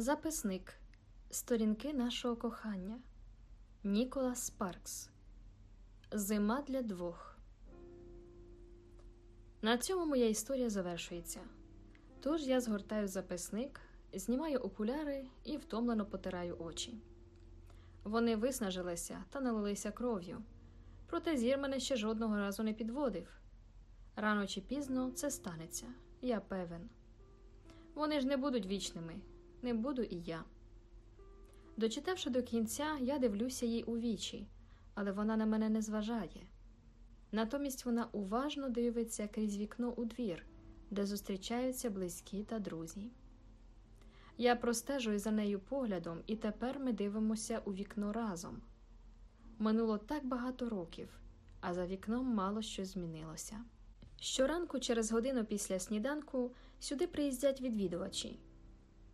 Записник Сторінки нашого кохання Ніколас Спаркс Зима для двох. На цьому моя історія завершується. Тож я згортаю записник, знімаю окуляри і втомлено потираю очі. Вони виснажилися та налилися кров'ю, проте зір мене ще жодного разу не підводив. Рано чи пізно це станеться, я певен. Вони ж не будуть вічними не буду і я. Дочитавши до кінця, я дивлюся їй у вічі, але вона на мене не зважає. Натомість вона уважно дивиться крізь вікно у двір, де зустрічаються близькі та друзі. Я простежую за нею поглядом, і тепер ми дивимося у вікно разом. Минуло так багато років, а за вікном мало що змінилося. Щоранку, через годину після сніданку, сюди приїздять відвідувачі.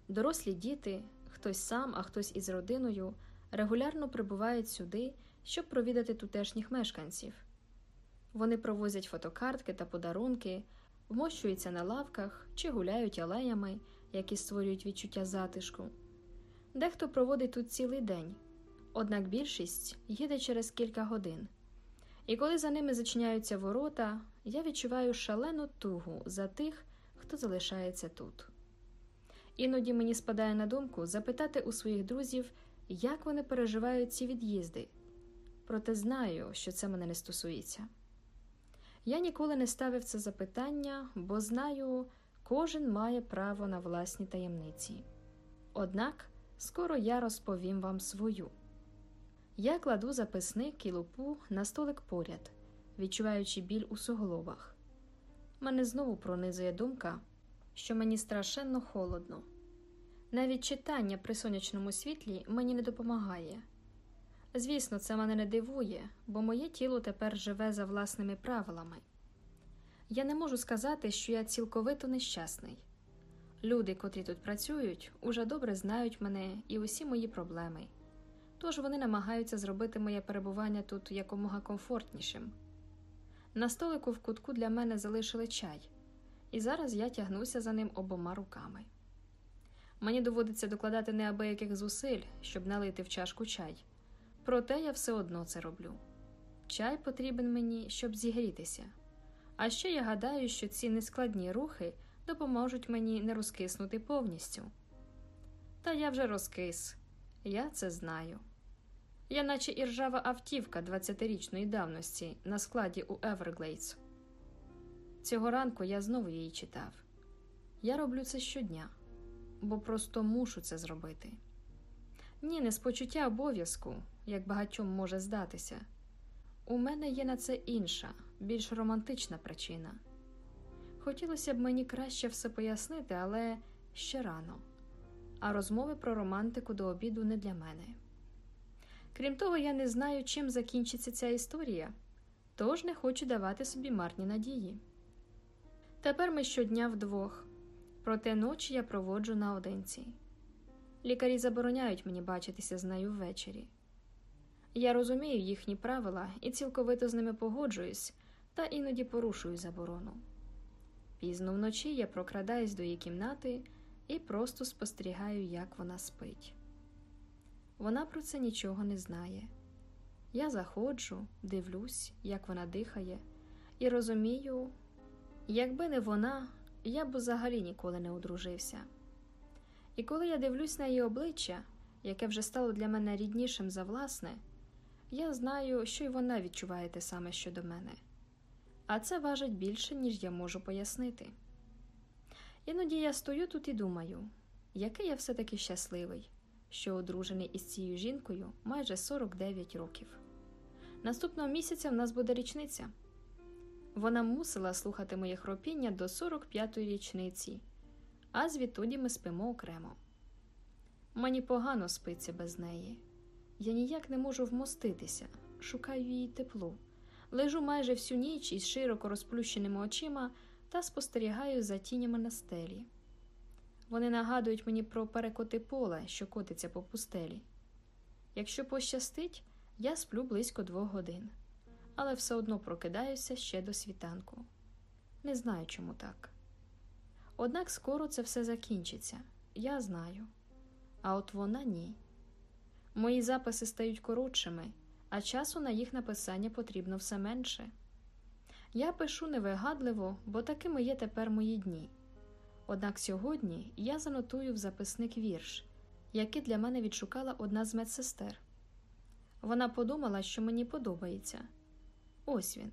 Дорослі діти, хтось сам, а хтось із родиною, регулярно прибувають сюди, щоб провідати тутешніх мешканців. Вони провозять фотокартки та подарунки, вмощуються на лавках чи гуляють алеями, які створюють відчуття затишку. Дехто проводить тут цілий день, однак більшість їде через кілька годин. І коли за ними зачиняються ворота, я відчуваю шалену тугу за тих, хто залишається тут. Іноді мені спадає на думку запитати у своїх друзів, як вони переживають ці від'їзди, проте знаю, що це мене не стосується. Я ніколи не ставив це запитання, бо знаю, кожен має право на власні таємниці. Однак скоро я розповім вам свою. Я кладу записник і лупу на столик поряд, відчуваючи біль у суглобах. Мене знову пронизує думка що мені страшенно холодно. Навіть читання при сонячному світлі мені не допомагає. Звісно, це мене не дивує, бо моє тіло тепер живе за власними правилами. Я не можу сказати, що я цілковито нещасний. Люди, котрі тут працюють, уже добре знають мене і усі мої проблеми, тож вони намагаються зробити моє перебування тут якомога комфортнішим. На столику в кутку для мене залишили чай і зараз я тягнуся за ним обома руками. Мені доводиться докладати неабияких зусиль, щоб налити в чашку чай, проте я все одно це роблю. Чай потрібен мені, щоб зігрітися. А ще я гадаю, що ці нескладні рухи допоможуть мені не розкиснути повністю. Та я вже розкис, я це знаю. Я, наче іржава автівка 20-річної давності на складі у Everglades. Цього ранку я знову її читав. Я роблю це щодня, бо просто мушу це зробити. Ні, не з почуття обов'язку, як багатьом може здатися. У мене є на це інша, більш романтична причина. Хотілося б мені краще все пояснити, але ще рано, а розмови про романтику до обіду не для мене. Крім того, я не знаю, чим закінчиться ця історія, тож не хочу давати собі марні надії. Тепер ми щодня вдвох, проте ночі я проводжу наодинці. Лікарі забороняють мені бачитися з нею ввечері. Я розумію їхні правила і цілковито з ними погоджуюсь, та іноді порушую заборону. Пізно вночі я прокрадаюсь до її кімнати і просто спостерігаю, як вона спить. Вона про це нічого не знає. Я заходжу, дивлюсь, як вона дихає, і розумію, Якби не вона, я б взагалі ніколи не одружився. І коли я дивлюсь на її обличчя, яке вже стало для мене ріднішим за власне, я знаю, що й вона відчуває те саме щодо мене, а це важить більше, ніж я можу пояснити. Іноді я стою тут і думаю, який я все таки щасливий, що одружений із цією жінкою майже 49 років. Наступного місяця в нас буде річниця. Вона мусила слухати моє хропіння до 45-ї річниці, а звідтоді ми спимо окремо. Мені погано спиться без неї. Я ніяк не можу вмоститися, шукаю її теплу, лежу майже всю ніч із широко розплющеними очима та спостерігаю за тінями на стелі. Вони нагадують мені про перекоти поле, що котиться по пустелі. Якщо пощастить, я сплю близько двох годин але все одно прокидаюся ще до світанку. Не знаю, чому так. Однак скоро це все закінчиться, я знаю. а от вона ні. Мої записи стають коротшими, а часу на їх написання потрібно все менше. Я пишу невигадливо, бо такими є тепер мої дні. Однак сьогодні я занотую в записник вірш, який для мене відшукала одна з медсестер. Вона подумала, що мені подобається. Ось він.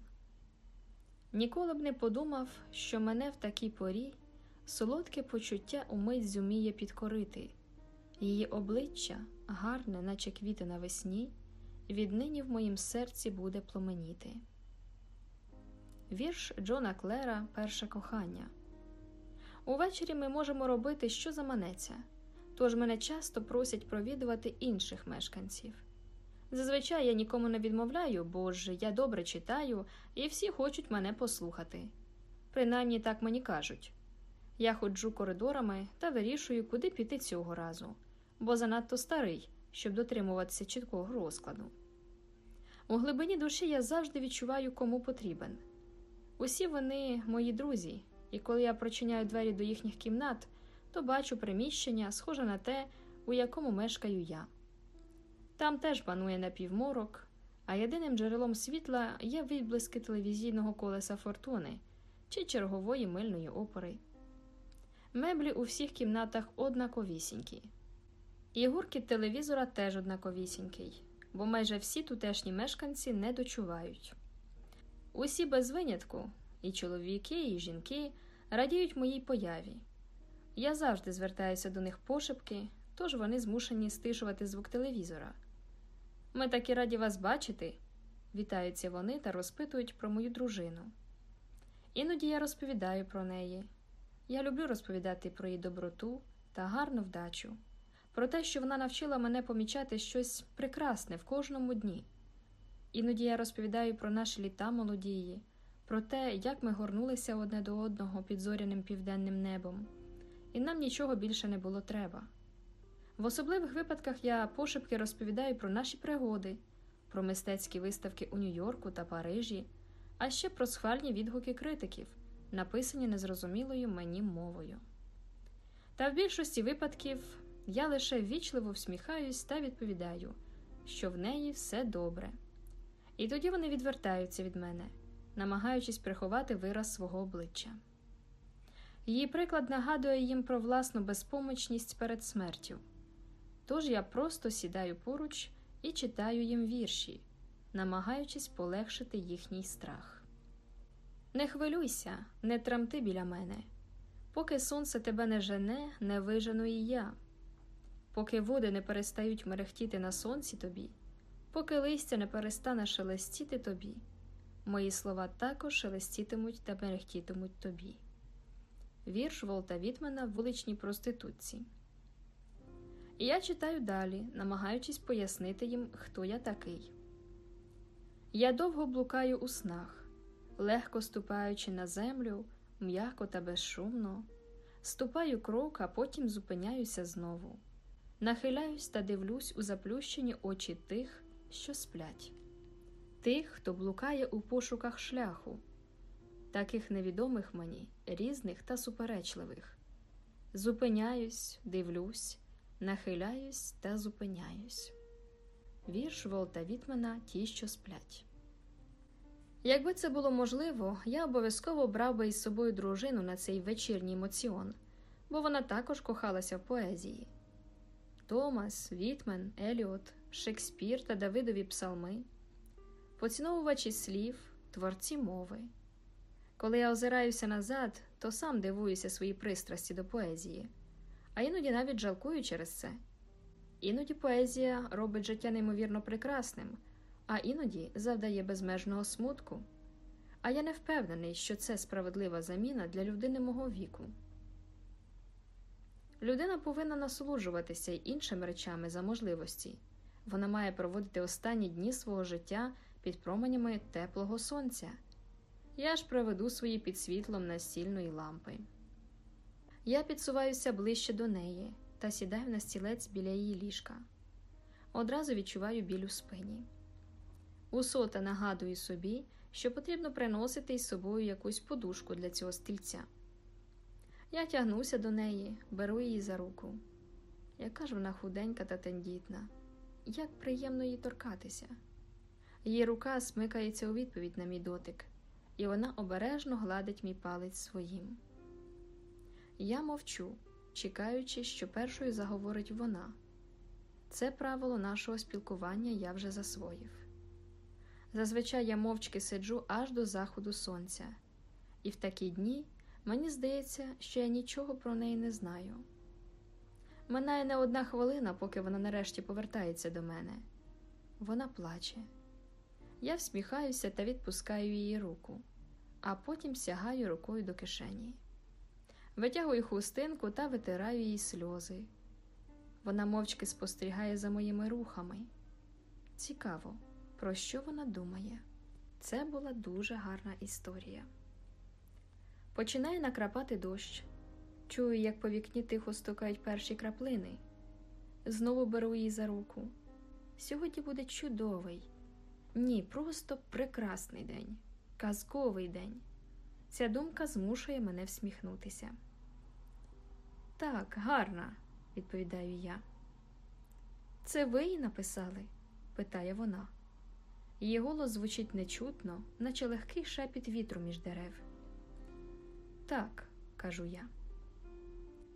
Ніколи б не подумав, що мене в такій порі солодке почуття умить зуміє підкорити. Її обличчя, гарне, наче квіти навесні, віднині в моїм серці буде пломеніти. Вірш Джона Клера Перше кохання. Увечері ми можемо робити, що заманеться, тож мене часто просять провідувати інших мешканців. Зазвичай я нікому не відмовляю, бо ж я добре читаю, і всі хочуть мене послухати. Принаймні так мені кажуть. Я ходжу коридорами та вирішую, куди піти цього разу, бо занадто старий, щоб дотримуватися чіткого розкладу. У глибині душі я завжди відчуваю, кому потрібен. Усі вони мої друзі, і коли я прочиняю двері до їхніх кімнат, то бачу приміщення, схоже на те, у якому мешкаю я. Там теж панує напівморок, а єдиним джерелом світла є відблиски телевізійного колеса фортуни чи чергової мильної опори. Меблі у всіх кімнатах однаковісінькі. І гуркіт телевізора теж однаковісінький, бо майже всі тутешні мешканці не дочувають. Усі без винятку, і чоловіки, і жінки радіють моїй появі. Я завжди звертаюся до них пошепки, тож вони змушені стишувати звук телевізора. Ми такі раді вас бачити, вітаються вони та розпитують про мою дружину. Іноді я розповідаю про неї. Я люблю розповідати про її доброту та гарну вдачу, про те, що вона навчила мене помічати щось прекрасне в кожному дні. Іноді я розповідаю про наші літа молодії, про те, як ми горнулися одне до одного під зоряним південним небом, і нам нічого більше не було треба. В особливих випадках я пошепки розповідаю про наші пригоди, про мистецькі виставки у Нью-Йорку та Парижі, а ще про схвальні відгуки критиків, написані незрозумілою мені мовою. Та в більшості випадків я лише ввічливо всміхаюсь та відповідаю, що в неї все добре. І тоді вони відвертаються від мене, намагаючись приховати вираз свого обличчя. Її приклад нагадує їм про власну безпомочність перед смертю. Тож я просто сідаю поруч і читаю їм вірші, намагаючись полегшити їхній страх. Не хвилюйся, не трамти біля мене, поки сонце тебе не жене, не вижену і я, поки води не перестають мерехтіти на сонці тобі, поки листя не перестане шелестіти тобі, мої слова також шелестітимуть та мерехтітимуть тобі. Вірш Волта Вітмена вуличній проститутці. І я читаю далі, намагаючись пояснити їм, хто я такий. Я довго блукаю у снах, легко ступаючи на землю, м'яко та безшумно, ступаю крок, а потім зупиняюся знову, нахиляюсь та дивлюсь у заплющені очі тих, що сплять, тих, хто блукає у пошуках шляху, таких невідомих мені, різних та суперечливих. Зупиняюсь, дивлюсь нахиляюсь та зупиняюсь. Вірш Волта Вітмена Ті, що сплять. Якби це було можливо, я обов'язково брав би із собою дружину на цей вечірній моціон, бо вона також кохалася в поезії. Томас, Вітмен, Еліот, Шекспір та Давидові псалми, поціновувачі слів, творці мови. Коли я озираюся назад, то сам дивуюся своїй пристрасті до поезії а іноді навіть жалкую через це. Іноді поезія робить життя неймовірно прекрасним, а іноді завдає безмежного смутку. А я не впевнений, що це справедлива заміна для людини мого віку. Людина повинна насолоджуватися й іншими речами за можливості. Вона має проводити останні дні свого життя під променями теплого сонця. Я ж проведу свої під світлом настільної лампи. Я підсуваюся ближче до неї та сідаю на стілець біля її ліжка. Одразу відчуваю біль у спині. Усота нагадую собі, що потрібно приносити із собою якусь подушку для цього стільця. Я тягнуся до неї, беру її за руку. яка ж вона худенька та тендітна, як приємно їй торкатися. Її рука смикається у відповідь на мій дотик, і вона обережно гладить мій палець своїм. Я мовчу, чекаючи, що першою заговорить вона. Це правило нашого спілкування я вже засвоїв. Зазвичай я мовчки сиджу аж до заходу сонця, і в такі дні мені здається, що я нічого про неї не знаю. Минає не одна хвилина, поки вона нарешті повертається до мене. Вона плаче. Я всміхаюся та відпускаю її руку, а потім сягаю рукою до кишені. Витягую хустинку та витираю їй сльози. Вона мовчки спостерігає за моїми рухами. Цікаво, про що вона думає. Це була дуже гарна історія. Починає накрапати дощ. Чую, як по вікні тихо стукають перші краплини. Знову беру її за руку. Сьогодні буде чудовий, ні, просто прекрасний день, казковий день. Ця думка змушує мене всміхнутися. Так, гарна, відповідаю я. Це ви її написали? питає вона. Її голос звучить нечутно, наче легкий шепіт вітру між дерев. Так, кажу я.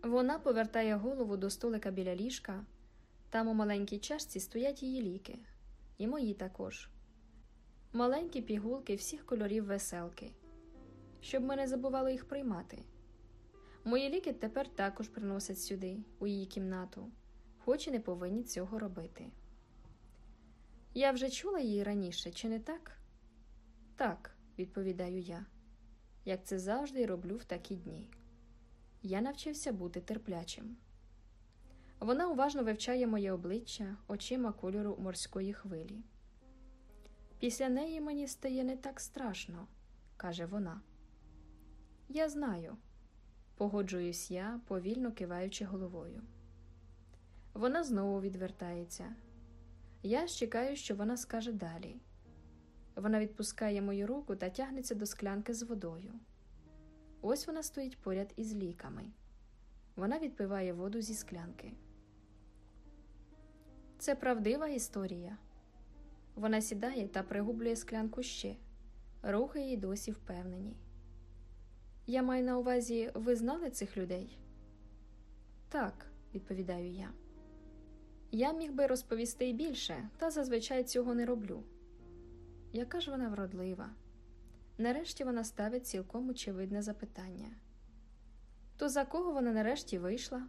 Вона повертає голову до столика біля ліжка. Там у маленькій чашці стоять її ліки, і мої також. Маленькі пігулки всіх кольорів веселки, щоб ми не забували їх приймати. Мої ліки тепер також приносять сюди, у її кімнату, хоч і не повинні цього робити. Я вже чула її раніше, чи не так? Так, відповідаю я, як це завжди роблю в такі дні. Я навчився бути терплячим. Вона уважно вивчає моє обличчя очима кольору морської хвилі. Після неї мені стає не так страшно, каже вона. Я знаю, погоджуюсь я, повільно киваючи головою. Вона знову відвертається. Я чекаю, що вона скаже далі. Вона відпускає мою руку та тягнеться до склянки з водою. Ось вона стоїть поряд із ліками. Вона відпиває воду зі склянки. Це правдива історія. Вона сідає та пригублює склянку ще, рухи її досі впевнені. Я маю на увазі, ви знали цих людей? Так, відповідаю я. Я міг би розповісти й більше, та зазвичай цього не роблю. Яка ж вона вродлива? Нарешті вона ставить цілком очевидне запитання. То за кого вона нарешті вийшла?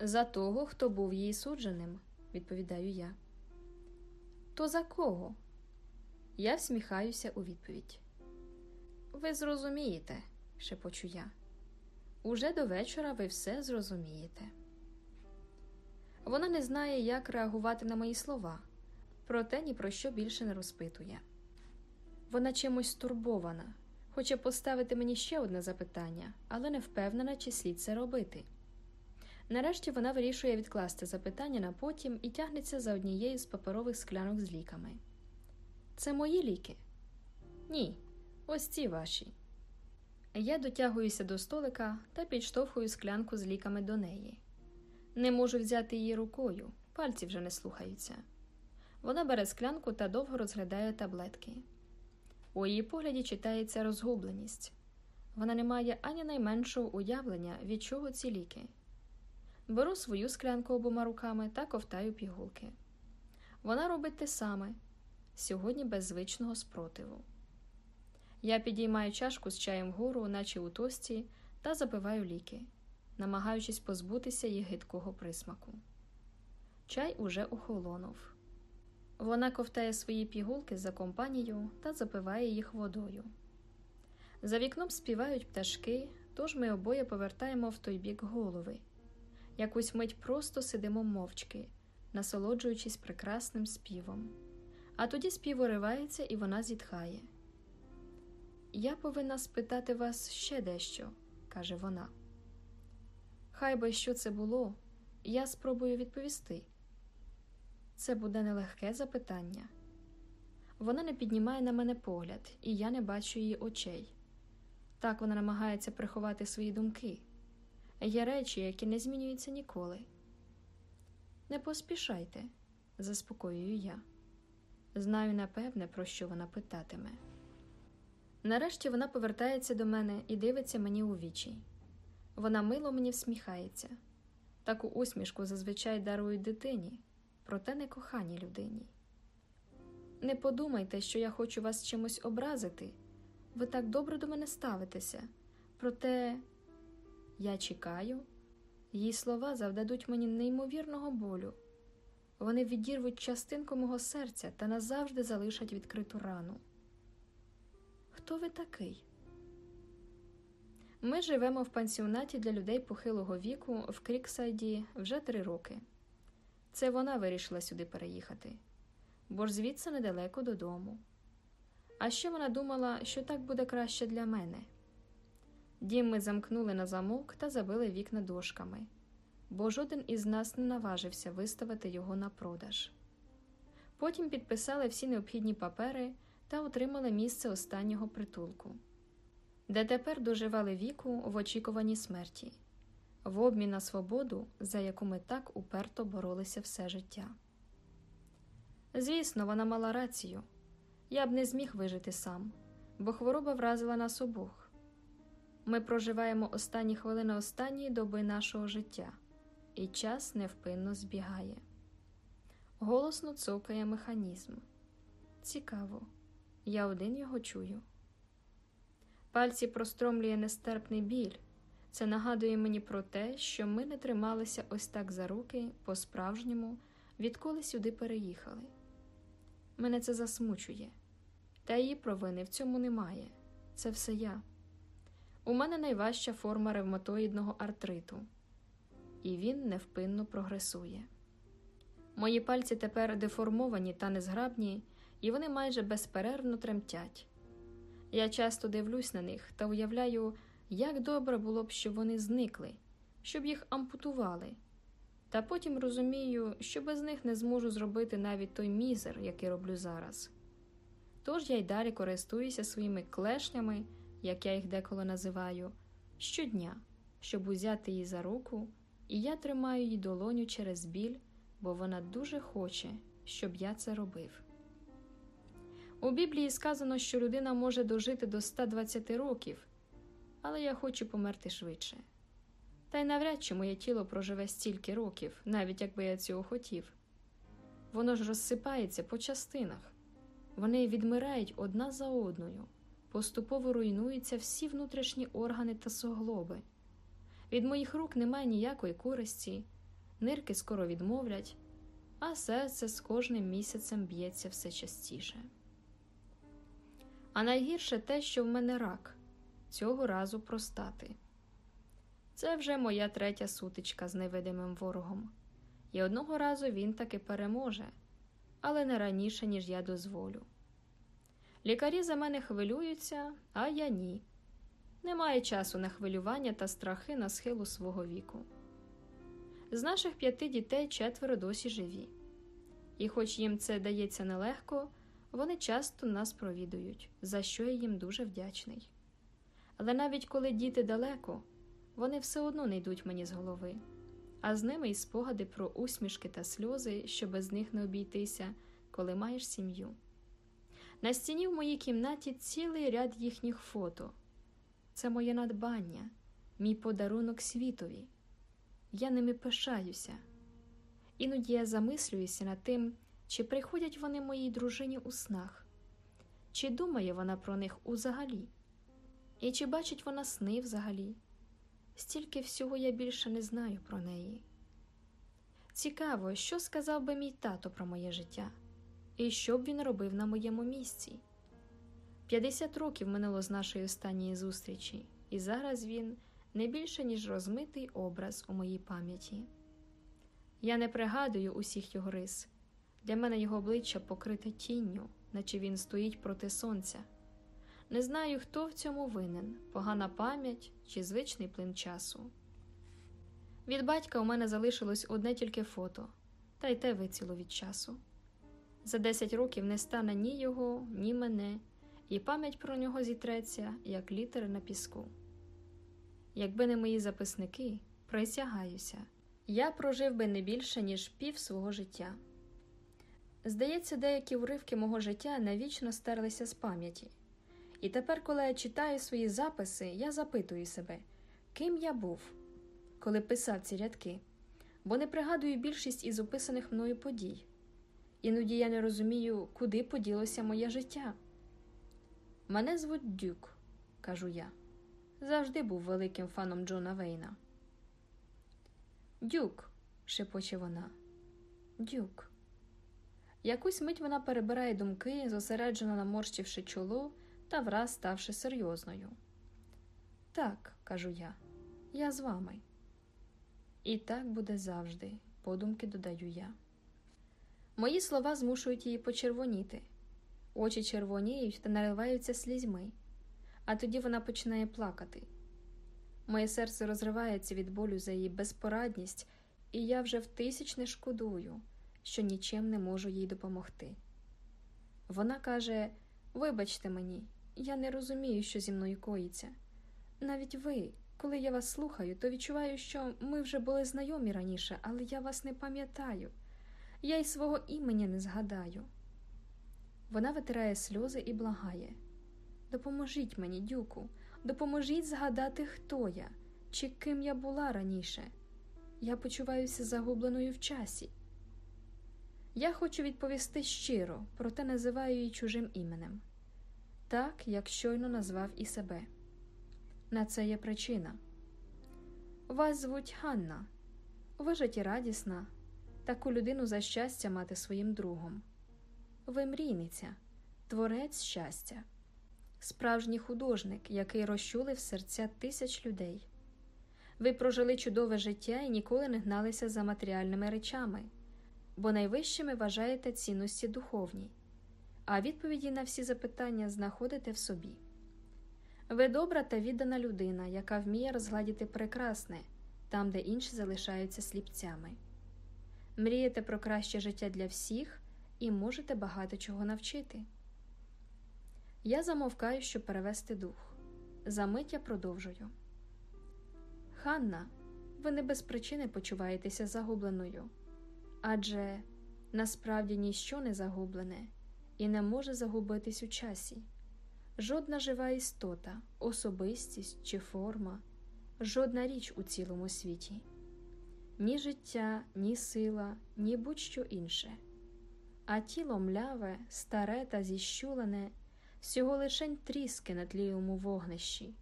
За того, хто був її судженим, відповідаю я. То за кого? Я всміхаюся у відповідь. Ви зрозумієте, шепочу я. Уже до вечора ви все зрозумієте. Вона не знає, як реагувати на мої слова, проте ні про що більше не розпитує. Вона чимось стурбована, хоче поставити мені ще одне запитання, але не впевнена, чи слід це робити. Нарешті вона вирішує відкласти запитання на потім і тягнеться за однією з паперових склянок з ліками. Це мої ліки? Ні, ось ці ваші. Я дотягуюся до столика та підштовхую склянку з ліками до неї. Не можу взяти її рукою, пальці вже не слухаються. Вона бере склянку та довго розглядає таблетки. У її погляді читається розгубленість. Вона не має ані найменшого уявлення, від чого ці ліки. Беру свою склянку обома руками та ковтаю пігулки. Вона робить те саме сьогодні без звичного спротиву. Я підіймаю чашку з чаєм вгору, наче у тості, та запиваю ліки, намагаючись позбутися її гидкого присмаку. Чай уже охолонув. Вона ковтає свої пігулки за компанію та запиває їх водою. За вікном співають пташки, тож ми обоє повертаємо в той бік голови. Якусь мить просто сидимо мовчки, насолоджуючись прекрасним співом. А тоді спів уривається і вона зітхає. Я повинна спитати вас ще дещо, каже вона. Хай би що це було, я спробую відповісти. Це буде нелегке запитання. Вона не піднімає на мене погляд, і я не бачу її очей. Так вона намагається приховати свої думки. Є речі, які не змінюються ніколи. Не поспішайте, заспокоюю я. Знаю, напевне, про що вона питатиме. Нарешті вона повертається до мене і дивиться мені у вічі. Вона мило мені всміхається. Таку усмішку зазвичай дарують дитині, проте не коханій людині. Не подумайте, що я хочу вас чимось образити. Ви так добре до мене ставитеся. Проте я чекаю, її слова завдадуть мені неймовірного болю. Вони відірвуть частинку мого серця та назавжди залишать відкриту рану. Хто ви такий? Ми живемо в пансіонаті для людей похилого віку в Кріксайді вже три роки. Це вона вирішила сюди переїхати, бо ж звідси недалеко додому. А ще вона думала, що так буде краще для мене. Дім ми замкнули на замок та забили вікна дошками, бо жоден із нас не наважився виставити його на продаж. Потім підписали всі необхідні папери та отримали місце останнього притулку, де тепер доживали віку в очікуванні смерті, в обмін на свободу, за яку ми так уперто боролися все життя. Звісно, вона мала рацію я б не зміг вижити сам, бо хвороба вразила нас обох. Ми проживаємо останні хвилини останньої доби нашого життя, і час невпинно збігає. Голосно цокає механізм. Цікаво, я один його чую. Пальці простромлює нестерпний біль. Це нагадує мені про те, що ми не трималися ось так за руки по-справжньому, відколи сюди переїхали. Мене це засмучує, та її провини в цьому немає. Це все я. У мене найважча форма ревматоїдного артриту, і він невпинно прогресує. Мої пальці тепер деформовані та незграбні, і вони майже безперервно тремтять. Я часто дивлюсь на них та уявляю, як добре було б, щоб вони зникли, щоб їх ампутували. Та потім розумію, що без них не зможу зробити навіть той мізер, який роблю зараз. Тож я й далі користуюся своїми клешнями, як я їх деколи називаю, щодня, щоб узяти її за руку, і я тримаю її долоню через біль, бо вона дуже хоче, щоб я це робив. У Біблії сказано, що людина може дожити до 120 років, але я хочу померти швидше. Та й навряд чи моє тіло проживе стільки років, навіть якби я цього хотів. Воно ж розсипається по частинах, вони відмирають одна за одною, поступово руйнуються всі внутрішні органи та суглоби. Від моїх рук немає ніякої користі, нирки скоро відмовлять, а серце з кожним місяцем б'ється все частіше. А найгірше те, що в мене рак цього разу простати. Це вже моя третя сутичка з невидимим ворогом, і одного разу він таки переможе, але не раніше, ніж я дозволю. Лікарі за мене хвилюються, а я ні. Немає часу на хвилювання та страхи на схилу свого віку. З наших п'яти дітей четверо досі живі, і, хоч їм це дається нелегко, вони часто нас провідують, за що я їм дуже вдячний. Але навіть коли діти далеко, вони все одно не йдуть мені з голови, а з ними й спогади про усмішки та сльози, що без них не обійтися, коли маєш сім'ю. На стіні в моїй кімнаті цілий ряд їхніх фото. Це моє надбання, мій подарунок світові. Я ними пишаюся. Іноді я замислююся над тим, чи приходять вони моїй дружині у снах, чи думає вона про них узагалі, і чи бачить вона сни взагалі. Стільки всього я більше не знаю про неї. Цікаво, що сказав би мій тато про моє життя, і що б він робив на моєму місці. 50 років минуло з нашої останньої зустрічі, і зараз він не більше, ніж розмитий образ у моїй пам'яті. Я не пригадую усіх його рис. Для мене його обличчя покрите тінню, наче він стоїть проти сонця. Не знаю, хто в цьому винен погана пам'ять чи звичний плин часу. Від батька у мене залишилось одне тільки фото, та й те виціло від часу. За 10 років не стане ні його, ні мене, і пам'ять про нього зітреться, як літери на піску. Якби не мої записники, присягаюся, я прожив би не більше, ніж пів свого життя. Здається, деякі уривки мого життя навічно стерлися з пам'яті. І тепер, коли я читаю свої записи, я запитую себе, ким я був, коли писав ці рядки, бо не пригадую більшість із описаних мною подій. Іноді я не розумію, куди поділося моє життя. Мене звуть Дюк, кажу я. Завжди був великим фаном Джона Вейна. Дюк, шепоче вона. Дюк. Якусь мить вона перебирає думки, зосереджено наморщивши чоло та враз ставши серйозною. Так, кажу я, я з вами. І так буде завжди, подумки додаю я. Мої слова змушують її почервоніти. Очі червоніють та наливаються слізьми, а тоді вона починає плакати. Моє серце розривається від болю за її безпорадність, і я вже втисячне шкодую, що нічим не можу їй допомогти. Вона каже: Вибачте мені, я не розумію, що зі мною коїться. Навіть ви, коли я вас слухаю, то відчуваю, що ми вже були знайомі раніше, але я вас не пам'ятаю. Я й свого імені не згадаю. Вона витирає сльози і благає Допоможіть мені, дюку, допоможіть згадати, хто я чи ким я була раніше. Я почуваюся загубленою в часі. Я хочу відповісти щиро, проте називаю її чужим іменем так, як щойно назвав і себе. На це є причина. Вас звуть Ганна, ви життєрадісна, таку людину за щастя мати своїм другом. Ви мрійниця, творець щастя, справжній художник, який розчулив серця тисяч людей. Ви прожили чудове життя і ніколи не гналися за матеріальними речами, бо найвищими вважаєте цінності духовні, а відповіді на всі запитання знаходите в собі. Ви добра та віддана людина, яка вміє розгладіти прекрасне там, де інші залишаються сліпцями. Мрієте про краще життя для всіх і можете багато чого навчити. Я замовкаю, щоб перевести дух. Замить я продовжую. Ханна, ви не без причини почуваєтеся загубленою, адже насправді ніщо не загублене і не може загубитись у часі. Жодна жива істота, особистість чи форма, жодна річ у цілому світі, ні життя, ні сила, ні будь-що інше, а тіло мляве, старе та зіщулене, всього лишень тріски на тлієму вогнищі,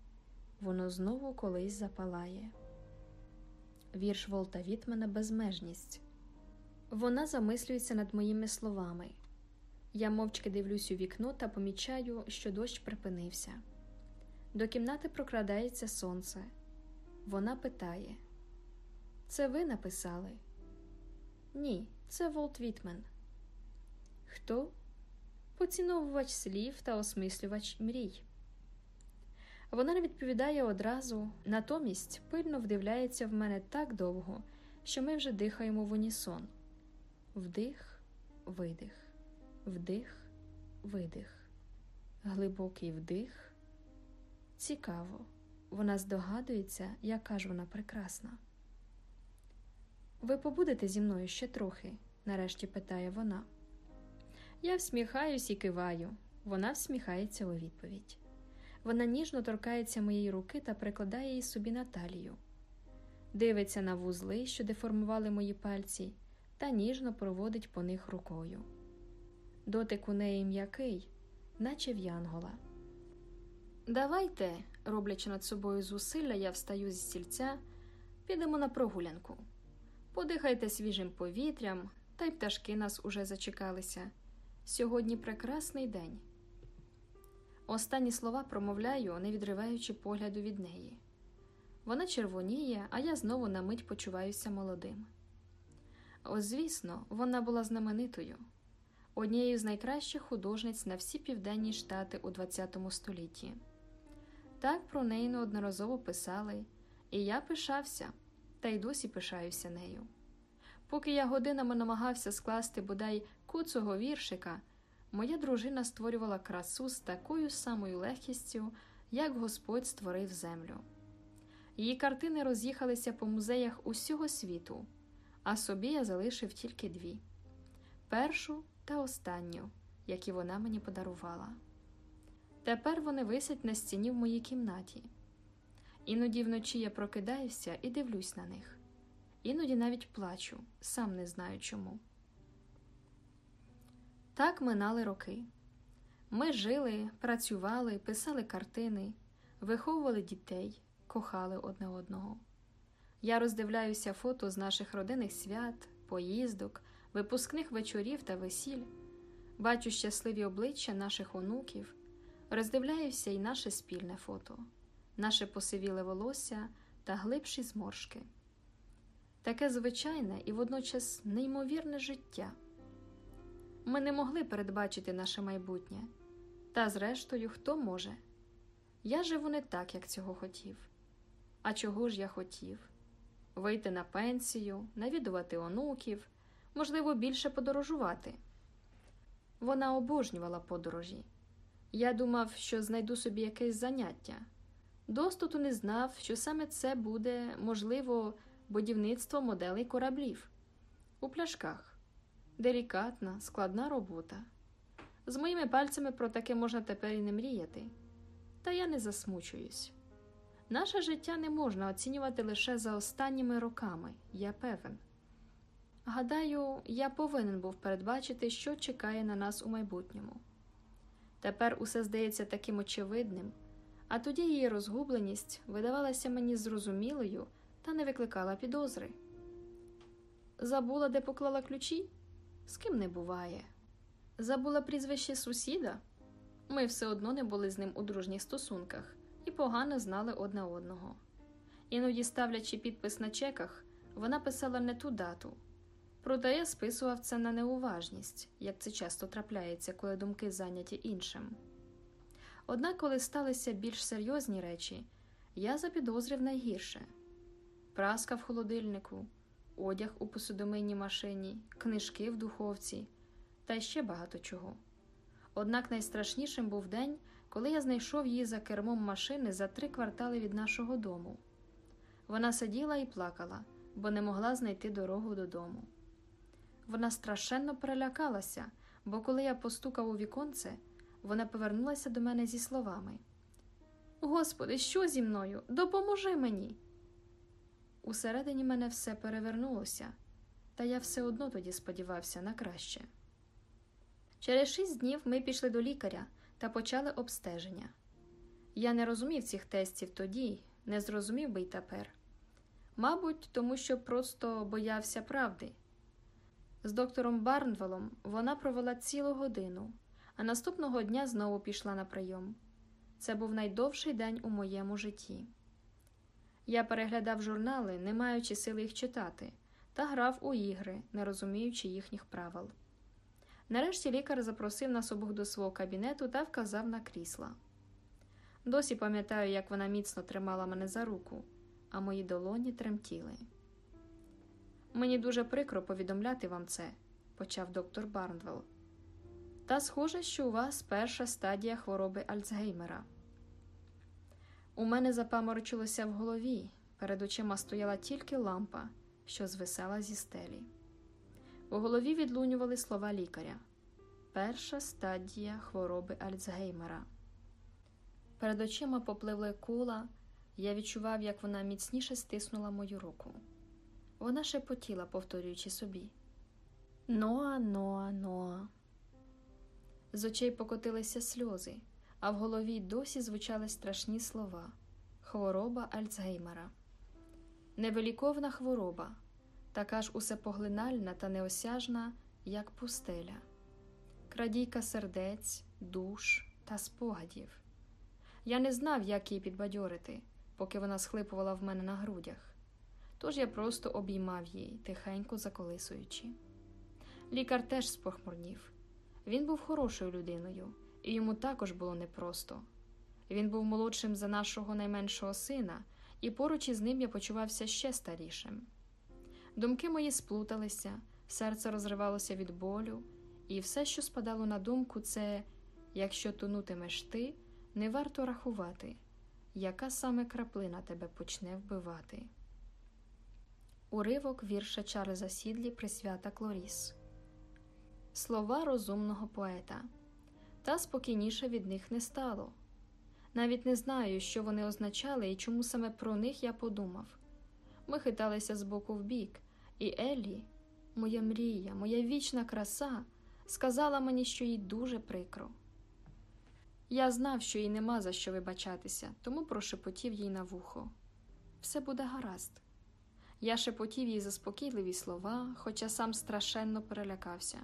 воно знову колись запалає. Вірш Волта Вітмена Безмежність. Вона замислюється над моїми словами. Я мовчки дивлюсь у вікно та помічаю, що дощ припинився. До кімнати прокрадається сонце. Вона питає: Це ви написали? Ні, це Волт Вітмен. Хто? Поціновувач слів та осмислювач мрій. Вона не відповідає одразу, натомість пильно вдивляється в мене так довго, що ми вже дихаємо в унісон. Вдих, видих вдих, видих, глибокий вдих. Цікаво, вона здогадується, яка ж вона прекрасна. Ви побудете зі мною ще трохи? нарешті питає вона. Я всміхаюсь і киваю. Вона всміхається у відповідь. Вона ніжно торкається моєї руки та прикладає її собі на талію. Дивиться на вузли, що деформували мої пальці, та ніжно проводить по них рукою. Дотик у неї м'який, наче в янгола. Давайте, роблячи над собою зусилля, я встаю зі стільця, підемо на прогулянку. Подихайте свіжим повітрям, та й пташки нас уже зачекалися. Сьогодні прекрасний день. Останні слова промовляю, не відриваючи погляду від неї. Вона червоніє, а я знову на мить почуваюся молодим. О, звісно, вона була знаменитою однією з найкращих художниць на всі південні штати у ХХ столітті. Так про неї неодноразово писали, і я пишався, та й досі пишаюся нею. Поки я годинами намагався скласти бодай куцого віршика, моя дружина створювала красу з такою самою легкістю, як Господь створив землю. Її картини роз'їхалися по музеях усього світу, а собі я залишив тільки дві першу та останню, які вона мені подарувала. Тепер вони висять на стіні в моїй кімнаті. Іноді вночі я прокидаюся і дивлюсь на них, іноді навіть плачу, сам не знаю чому. Так минали роки. Ми жили, працювали, писали картини, виховували дітей, кохали одне одного. Я роздивляюся фото з наших родинних свят, поїздок, випускних вечорів та весіль, бачу щасливі обличчя наших онуків, роздивляюся і наше спільне фото, наше посивіле волосся та глибші зморшки. Таке звичайне і водночас неймовірне життя. Ми не могли передбачити наше майбутнє, та, зрештою, хто може? Я живу не так, як цього хотів. А чого ж я хотів? Вийти на пенсію, навідувати онуків, можливо, більше подорожувати. Вона обожнювала подорожі. Я думав, що знайду собі якесь заняття. Достоту не знав, що саме це буде, можливо, будівництво моделей кораблів у пляшках. Делікатна, складна робота. З моїми пальцями про таке можна тепер і не мріяти. Та я не засмучуюсь. Наше життя не можна оцінювати лише за останніми роками, я певен. Гадаю, я повинен був передбачити, що чекає на нас у майбутньому. Тепер усе здається таким очевидним, а тоді її розгубленість видавалася мені зрозумілою та не викликала підозри. Забула, де поклала ключі? З ким не буває. Забула прізвище сусіда? Ми все одно не були з ним у дружніх стосунках і погано знали одне одного. Іноді, ставлячи підпис на чеках, вона писала не ту дату. Проте я списував це на неуважність, як це часто трапляється, коли думки зайняті іншим. Однак, коли сталися більш серйозні речі, я запідозрив найгірше праска в холодильнику, одяг у посудомийній машині, книжки в духовці та ще багато чого. Однак найстрашнішим був день, коли я знайшов її за кермом машини за три квартали від нашого дому. Вона сиділа і плакала, бо не могла знайти дорогу додому. Вона страшенно перелякалася, бо коли я постукав у віконце, вона повернулася до мене зі словами: Господи, що зі мною? Допоможи мені. Усередині мене все перевернулося, та я все одно тоді сподівався на краще. Через шість днів ми пішли до лікаря та почали обстеження. Я не розумів цих тестів тоді, не зрозумів би й тепер. Мабуть, тому що просто боявся правди. З доктором Барнвелом вона провела цілу годину, а наступного дня знову пішла на прийом. Це був найдовший день у моєму житті. Я переглядав журнали, не маючи сили їх читати, та грав у ігри, не розуміючи їхніх правил. Нарешті лікар запросив нас обох до свого кабінету та вказав на крісла. Досі пам'ятаю, як вона міцно тримала мене за руку, а мої долоні тремтіли. Мені дуже прикро повідомляти вам це, почав доктор Барнвелл. Та схоже, що у вас перша стадія хвороби Альцгеймера. У мене запаморочилося в голові, перед очима стояла тільки лампа, що звисала зі стелі. У голові відлунювали слова лікаря Перша стадія хвороби Альцгеймера. Перед очима попливли кула, я відчував, як вона міцніше стиснула мою руку. Вона шепотіла, повторюючи собі Ноа, Ноа, Ноа. З очей покотилися сльози, а в голові досі звучали страшні слова Хвороба Альцгеймера. Невеликовна хвороба, така ж усепоглинальна та неосяжна, як пустеля, крадійка сердець, душ та спогадів. Я не знав, як її підбадьорити, поки вона схлипувала в мене на грудях. Тож я просто обіймав її, тихенько заколисуючи. Лікар теж спохмурнів. Він був хорошою людиною, і йому також було непросто. Він був молодшим за нашого найменшого сина, і поруч із ним я почувався ще старішим. Думки мої сплуталися, серце розривалося від болю, і все, що спадало на думку, це якщо тонутимеш ти, не варто рахувати, яка саме краплина тебе почне вбивати. Уривок вірша Чарльза Сідлі присвята Клоріс. Слова розумного поета. Та спокійніше від них не стало. Навіть не знаю, що вони означали і чому саме про них я подумав. Ми хиталися з боку в бік, і Еллі, моя мрія, моя вічна краса, сказала мені, що їй дуже прикро. Я знав, що їй нема за що вибачатися, тому прошепотів їй на вухо. Все буде гаразд. Я шепотів їй заспокійливі слова, хоча сам страшенно перелякався.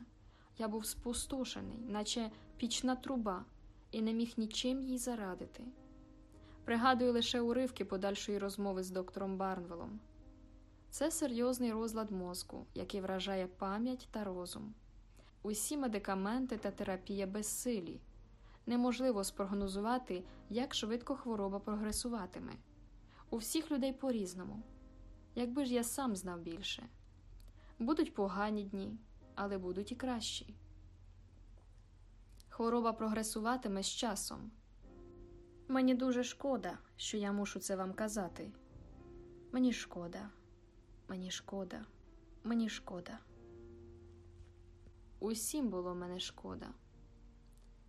Я був спустошений, наче пічна труба, і не міг нічим їй зарадити. Пригадую лише уривки подальшої розмови з доктором Барнвелом. Це серйозний розлад мозку, який вражає пам'ять та розум. Усі медикаменти та терапія безсилі. Неможливо спрогнозувати, як швидко хвороба прогресуватиме. У всіх людей по різному. Якби ж я сам знав більше. Будуть погані дні, але будуть і кращі. Хвороба прогресуватиме з часом. Мені дуже шкода, що я мушу це вам казати. Мені шкода, мені шкода, мені шкода. Усім було мене шкода.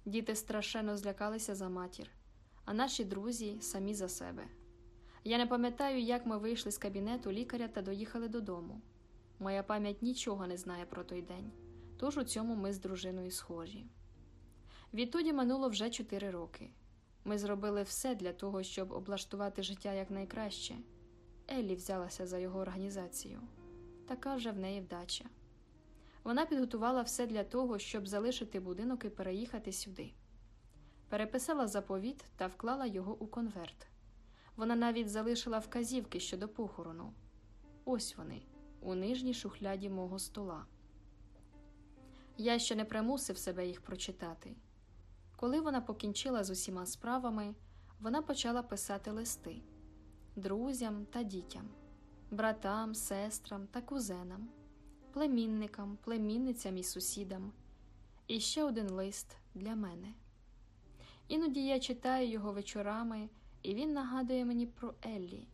Діти страшенно злякалися за матір, а наші друзі самі за себе. Я не пам'ятаю, як ми вийшли з кабінету лікаря та доїхали додому. Моя пам'ять нічого не знає про той день, тож у цьому ми з дружиною схожі. Відтоді минуло вже чотири роки. Ми зробили все для того, щоб облаштувати життя якнайкраще. Еллі взялася за його організацію. Така вже в неї вдача. Вона підготувала все для того, щоб залишити будинок і переїхати сюди. Переписала заповіт та вклала його у конверт. Вона навіть залишила вказівки щодо похорону. Ось вони, у нижній шухляді мого стола. Я ще не примусив себе їх прочитати. Коли вона покінчила з усіма справами, вона почала писати листи друзям та дітям, братам, сестрам та кузенам, племінникам, племінницям і сусідам, і ще один лист для мене. Іноді я читаю його вечорами, і він нагадує мені про Еллі,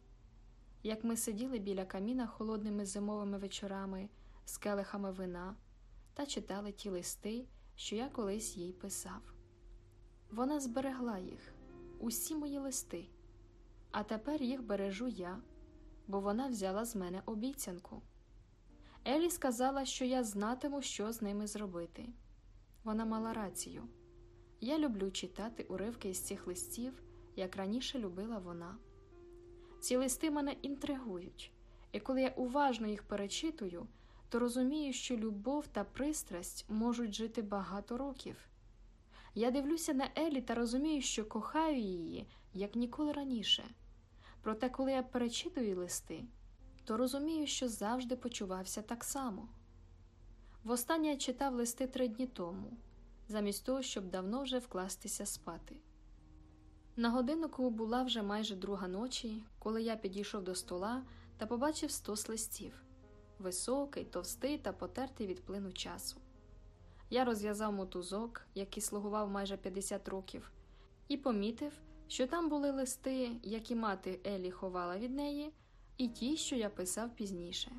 як ми сиділи біля каміна холодними зимовими вечорами з келихами вина та читали ті листи, що я колись їй писав. Вона зберегла їх, усі мої листи, а тепер їх бережу я, бо вона взяла з мене обіцянку. Елі сказала, що я знатиму, що з ними зробити. Вона мала рацію. Я люблю читати уривки із цих листів, як раніше любила вона. Ці листи мене інтригують, і коли я уважно їх перечитую, то розумію, що любов та пристрасть можуть жити багато років. Я дивлюся на Елі та розумію, що кохаю її, як ніколи раніше. Проте, коли я перечитую листи, то розумію, що завжди почувався так само. Востаннє я читав листи три дні тому, замість того, щоб давно вже вкластися спати. На годиннику була вже майже друга ночі, коли я підійшов до стола та побачив стос листів високий, товстий та потертий від плину часу. Я розв'язав мотузок, який слугував майже 50 років, і помітив, що там були листи, які мати Елі ховала від неї, і ті, що я писав пізніше.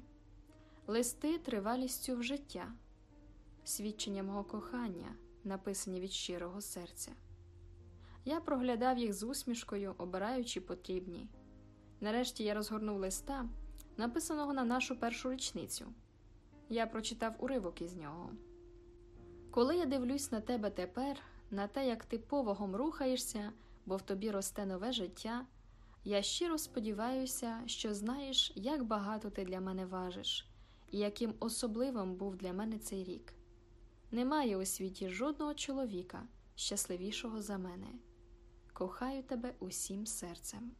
Листи тривалістю в життя, свідчення мого кохання, написані від щирого серця. Я проглядав їх з усмішкою, обираючи потрібні. Нарешті я розгорнув листа, написаного на нашу першу річницю. Я прочитав уривок із нього. Коли я дивлюсь на тебе тепер, на те, як ти повагом рухаєшся, бо в тобі росте нове життя, я щиро сподіваюся, що знаєш, як багато ти для мене важиш, і яким особливим був для мене цей рік. Немає у світі жодного чоловіка, щасливішого за мене. Кохаю тебе усім серцем.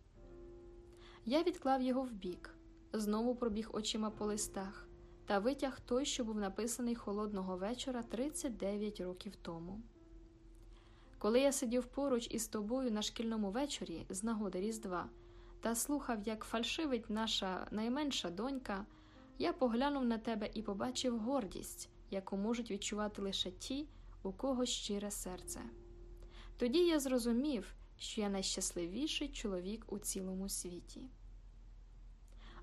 Я відклав його вбік, знову пробіг очима по листах та витяг той, що був написаний холодного вечора 39 років тому. Коли я сидів поруч із тобою на шкільному вечорі з нагоди Різдва та слухав, як фальшивить наша найменша донька, я поглянув на тебе і побачив гордість, яку можуть відчувати лише ті, у кого щире серце. Тоді я зрозумів, що я найщасливіший чоловік у цілому світі.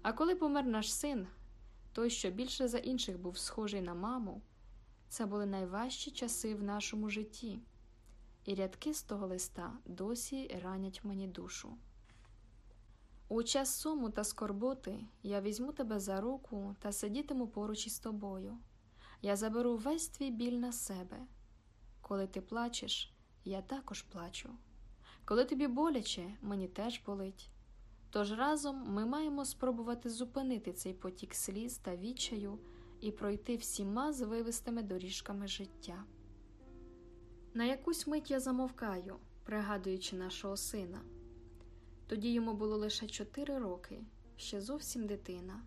А коли помер наш син, той, що більше за інших був схожий на маму, це були найважчі часи в нашому житті, і рядки з того листа досі ранять мені душу. У час суму та скорботи я візьму тебе за руку та сидітиму поруч із тобою. Я заберу весь твій біль на себе. Коли ти плачеш, я також плачу. Коли тобі боляче, мені теж болить. Тож разом ми маємо спробувати зупинити цей потік сліз та відчаю і пройти всіма звивистими доріжками життя. На якусь мить я замовкаю, пригадуючи нашого сина. Тоді йому було лише чотири роки, ще зовсім дитина.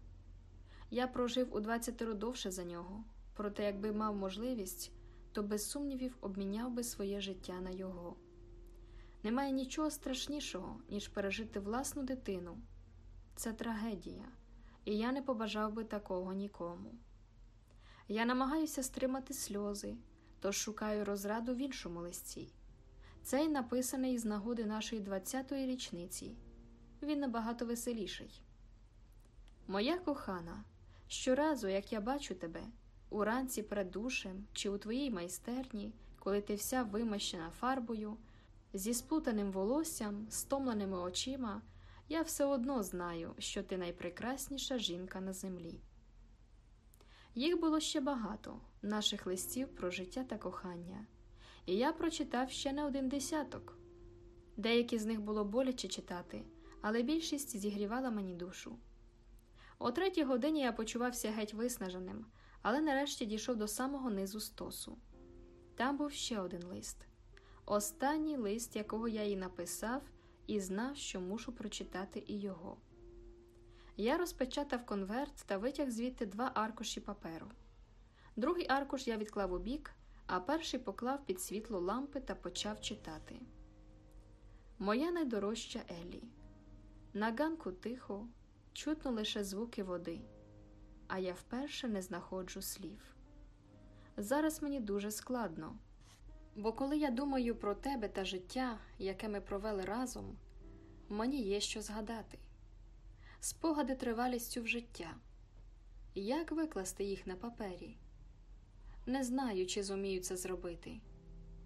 Я прожив у двадцятеро довше за нього, проте, якби мав можливість, то без сумнівів обміняв би своє життя на його. Немає нічого страшнішого, ніж пережити власну дитину. Це трагедія, і я не побажав би такого нікому. Я намагаюся стримати сльози, тож шукаю розраду в іншому листі. Цей написаний з нагоди нашої 20-ї річниці. Він набагато веселіший. Моя кохана, щоразу, як я бачу тебе, уранці перед душем чи у твоїй майстерні, коли ти вся вимащена фарбою, зі сплутаним волоссям, стомленими очима, я все одно знаю, що ти найпрекрасніша жінка на землі. Їх було ще багато наших листів про життя та кохання і я прочитав ще не один десяток. Деякі з них було боляче читати, але більшість зігрівала мені душу. О третій годині я почувався геть виснаженим, але нарешті дійшов до самого низу стосу. Там був ще один лист останній лист, якого я їй написав, і знав, що мушу прочитати і його. Я розпечатав конверт та витяг звідти два аркуші паперу. Другий аркуш я відклав у бік, а перший поклав під світло лампи та почав читати. Моя найдорожча Елі. На ганку тихо, чутно лише звуки води, а я вперше не знаходжу слів. Зараз мені дуже складно, бо коли я думаю про тебе та життя, яке ми провели разом, мені є що згадати. Спогади тривалістю в життя. Як викласти їх на папері? Не знаю, чи зумію це зробити.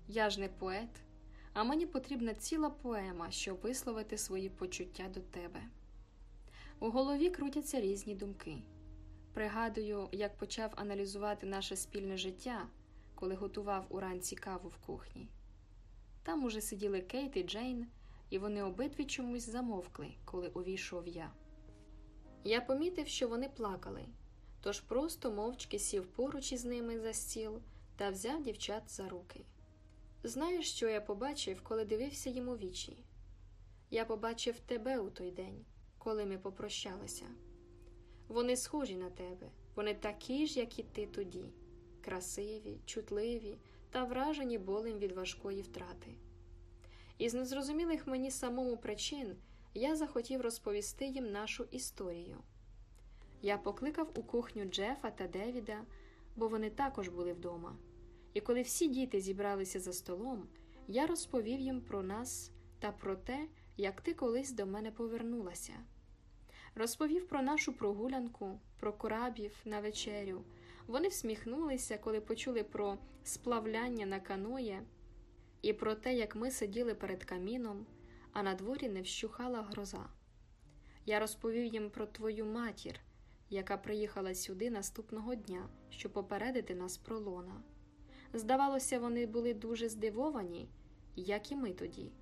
Я ж не поет, а мені потрібна ціла поема, щоб висловити свої почуття до тебе. У голові крутяться різні думки. Пригадую, як почав аналізувати наше спільне життя, коли готував уранці каву в кухні. Там уже сиділи Кейт і Джейн, і вони обидві чомусь замовкли, коли увійшов я. Я помітив, що вони плакали тож просто мовчки сів поруч із ними за стіл та взяв дівчат за руки. Знаєш, що я побачив, коли дивився їм у вічі? Я побачив тебе у той день, коли ми попрощалися. Вони схожі на тебе, вони такі ж, як і ти тоді, красиві, чутливі та вражені болем від важкої втрати. Із незрозумілих мені самому причин я захотів розповісти їм нашу історію. Я покликав у кухню Джефа та Девіда, бо вони також були вдома. І коли всі діти зібралися за столом, я розповів їм про нас та про те, як ти колись до мене повернулася. Розповів про нашу прогулянку, про корабів на вечерю. Вони всміхнулися, коли почули про сплавляння на каноє і про те, як ми сиділи перед каміном, а на дворі не вщухала гроза. Я розповів їм про твою матір яка приїхала сюди наступного дня, щоб попередити нас про лона. Здавалося, вони були дуже здивовані, як і ми тоді.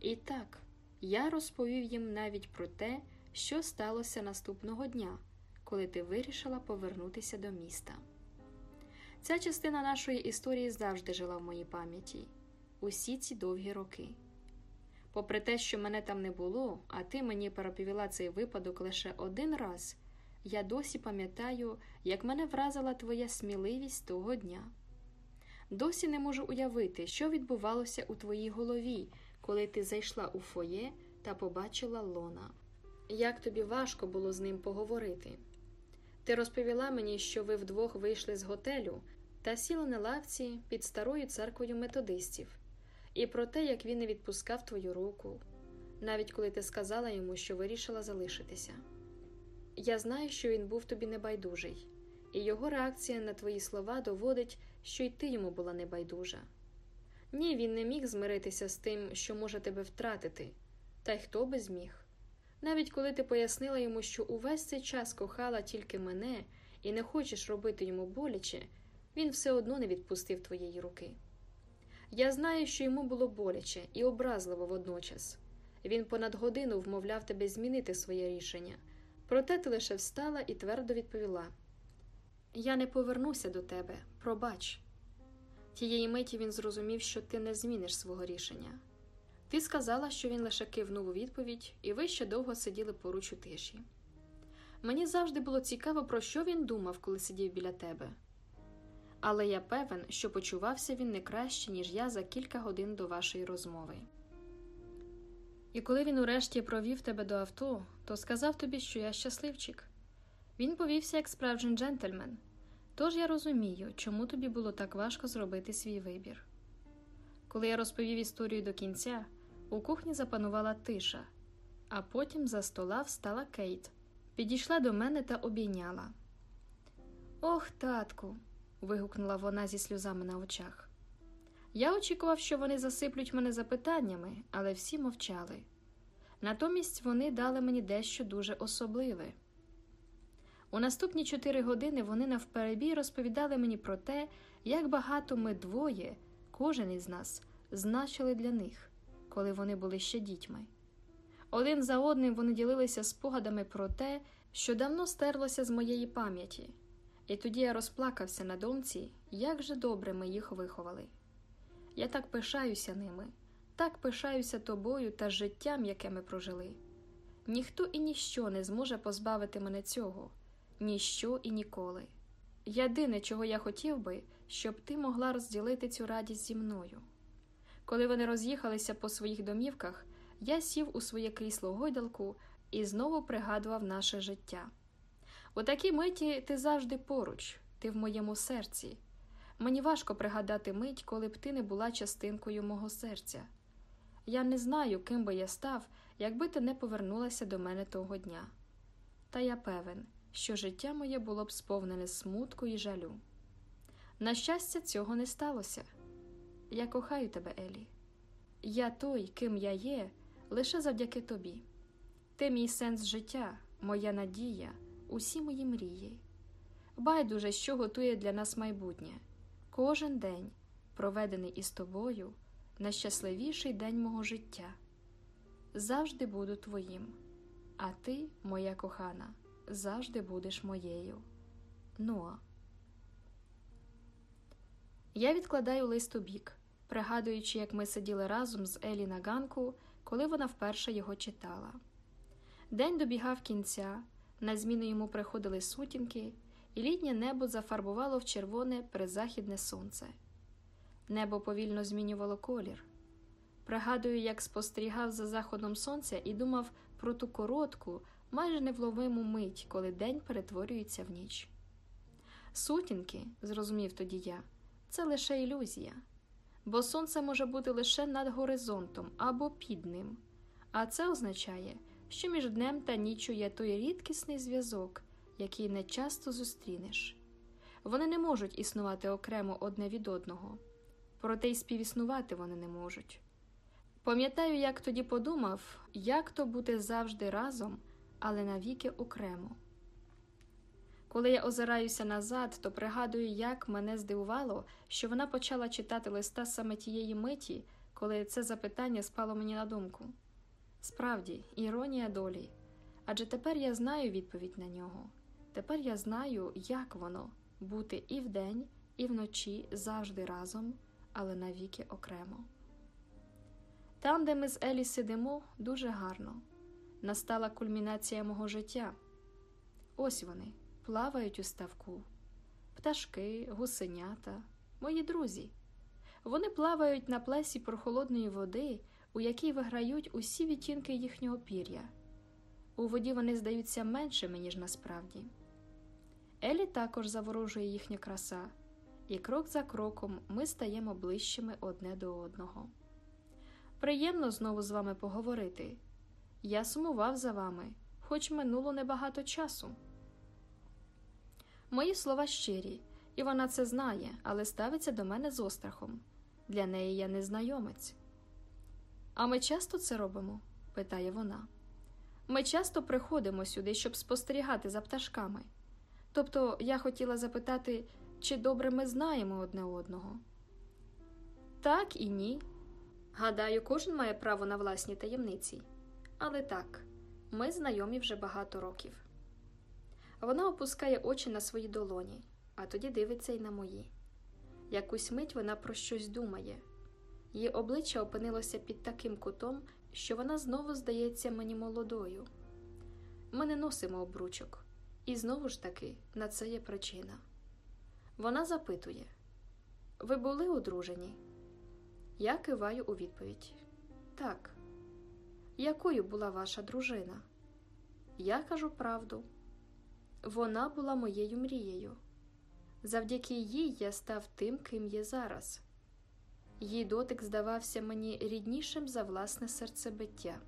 І так, я розповів їм навіть про те, що сталося наступного дня, коли ти вирішила повернутися до міста. Ця частина нашої історії завжди жила в моїй пам'яті усі ці довгі роки. Попри те, що мене там не було, а ти мені переповіла цей випадок лише один раз, я досі пам'ятаю, як мене вразила твоя сміливість того дня. Досі не можу уявити, що відбувалося у твоїй голові, коли ти зайшла у фоє та побачила лона. Як тобі важко було з ним поговорити? Ти розповіла мені, що ви вдвох вийшли з готелю та сіли на лавці під старою церквою методистів, і про те, як він не відпускав твою руку, навіть коли ти сказала йому, що вирішила залишитися. Я знаю, що він був тобі небайдужий, і його реакція на твої слова доводить, що й ти йому була небайдужа. Ні, він не міг змиритися з тим, що може тебе втратити, та й хто би зміг. Навіть коли ти пояснила йому, що увесь цей час кохала тільки мене і не хочеш робити йому боляче, він все одно не відпустив твоєї руки. Я знаю, що йому було боляче і образливо водночас. Він понад годину вмовляв тебе змінити своє рішення, проте ти лише встала і твердо відповіла: Я не повернуся до тебе, пробач. Тієї миті він зрозумів, що ти не зміниш свого рішення. Ти сказала, що він лише кивнув у відповідь, і ви ще довго сиділи поруч у тиші. Мені завжди було цікаво, про що він думав, коли сидів біля тебе. Але я певен, що почувався він не краще, ніж я за кілька годин до вашої розмови. І коли він урешті провів тебе до авто, то сказав тобі, що я щасливчик. Він повівся як справжній джентльмен, тож я розумію, чому тобі було так важко зробити свій вибір. Коли я розповів історію до кінця, у кухні запанувала тиша, а потім за стола встала Кейт, підійшла до мене та обійняла. Ох, татку. вигукнула вона зі сльозами на очах. Я очікував, що вони засиплють мене запитаннями, але всі мовчали. Натомість вони дали мені дещо дуже особливе. У наступні чотири години вони навперебій розповідали мені про те, як багато ми двоє, кожен із нас, значили для них, коли вони були ще дітьми. Один за одним вони ділилися спогадами про те, що давно стерлося з моєї пам'яті, і тоді я розплакався на думці, як же добре ми їх виховали. Я так пишаюся ними, так пишаюся тобою та життям, яке ми прожили. Ніхто і ніщо не зможе позбавити мене цього, ніщо і ніколи. Єдине, чого я хотів би, щоб ти могла розділити цю радість зі мною. Коли вони роз'їхалися по своїх домівках, я сів у своє крісло гойдалку і знову пригадував наше життя. У такій миті ти завжди поруч, ти в моєму серці. Мені важко пригадати мить, коли б ти не була частинкою мого серця. Я не знаю, ким би я став, якби ти не повернулася до мене того дня. Та я певен, що життя моє було б сповнене смутку і жалю. На щастя, цього не сталося. Я кохаю тебе, Елі. Я той, ким я є, лише завдяки тобі. Ти мій сенс життя, моя надія, усі мої мрії. Байдуже, що готує для нас майбутнє. Кожен день, проведений із тобою, найщасливіший день мого життя. Завжди буду твоїм, а ти, моя кохана, завжди будеш моєю. Ноа. Я відкладаю лист у бік, пригадуючи, як ми сиділи разом з Елі на ганку, коли вона вперше його читала. День добігав кінця, на зміну йому приходили сутінки, і літнє небо зафарбувало в червоне призахідне сонце. Небо повільно змінювало колір. Пригадую, як спостерігав за заходом сонця і думав про ту коротку, майже невловиму мить, коли день перетворюється в ніч. Сутінки, зрозумів тоді я, це лише ілюзія, бо сонце може бути лише над горизонтом або під ним, а це означає, що між днем та ніччю є той рідкісний зв'язок, який не часто зустрінеш. Вони не можуть існувати окремо одне від одного, проте й співіснувати вони не можуть. Пам'ятаю, як тоді подумав, як то бути завжди разом, але навіки окремо. Коли я озираюся назад, то пригадую, як мене здивувало, що вона почала читати листа саме тієї миті, коли це запитання спало мені на думку. Справді, іронія долі, адже тепер я знаю відповідь на нього. Тепер я знаю, як воно бути і вдень, і вночі завжди разом, але навіки окремо. Там, де ми з Елі сидимо, дуже гарно. Настала кульмінація мого життя. Ось вони плавають у ставку, пташки, гусенята, мої друзі. Вони плавають на плесі прохолодної води, у якій виграють усі відтінки їхнього пір'я. У воді вони здаються меншими, ніж насправді. Елі також заворожує їхня краса, і крок за кроком ми стаємо ближчими одне до одного. Приємно знову з вами поговорити. Я сумував за вами, хоч минуло небагато часу. Мої слова щирі, і вона це знає, але ставиться до мене з острахом. Для неї я незнайомець. А ми часто це робимо? питає вона. Ми часто приходимо сюди, щоб спостерігати за пташками. Тобто я хотіла запитати, чи добре ми знаємо одне одного. Так і ні. Гадаю, кожен має право на власні таємниці. Але так, ми знайомі вже багато років. Вона опускає очі на свої долоні, а тоді дивиться й на мої. Якусь мить вона про щось думає. Її обличчя опинилося під таким кутом, що вона знову здається мені молодою. Ми не носимо обручок, і знову ж таки на це є причина. Вона запитує: Ви були одружені? Я киваю у відповідь: Так. Якою була ваша дружина? Я кажу правду. Вона була моєю мрією. Завдяки їй я став тим, ким є зараз. Її дотик здавався мені ріднішим за власне серцебиття.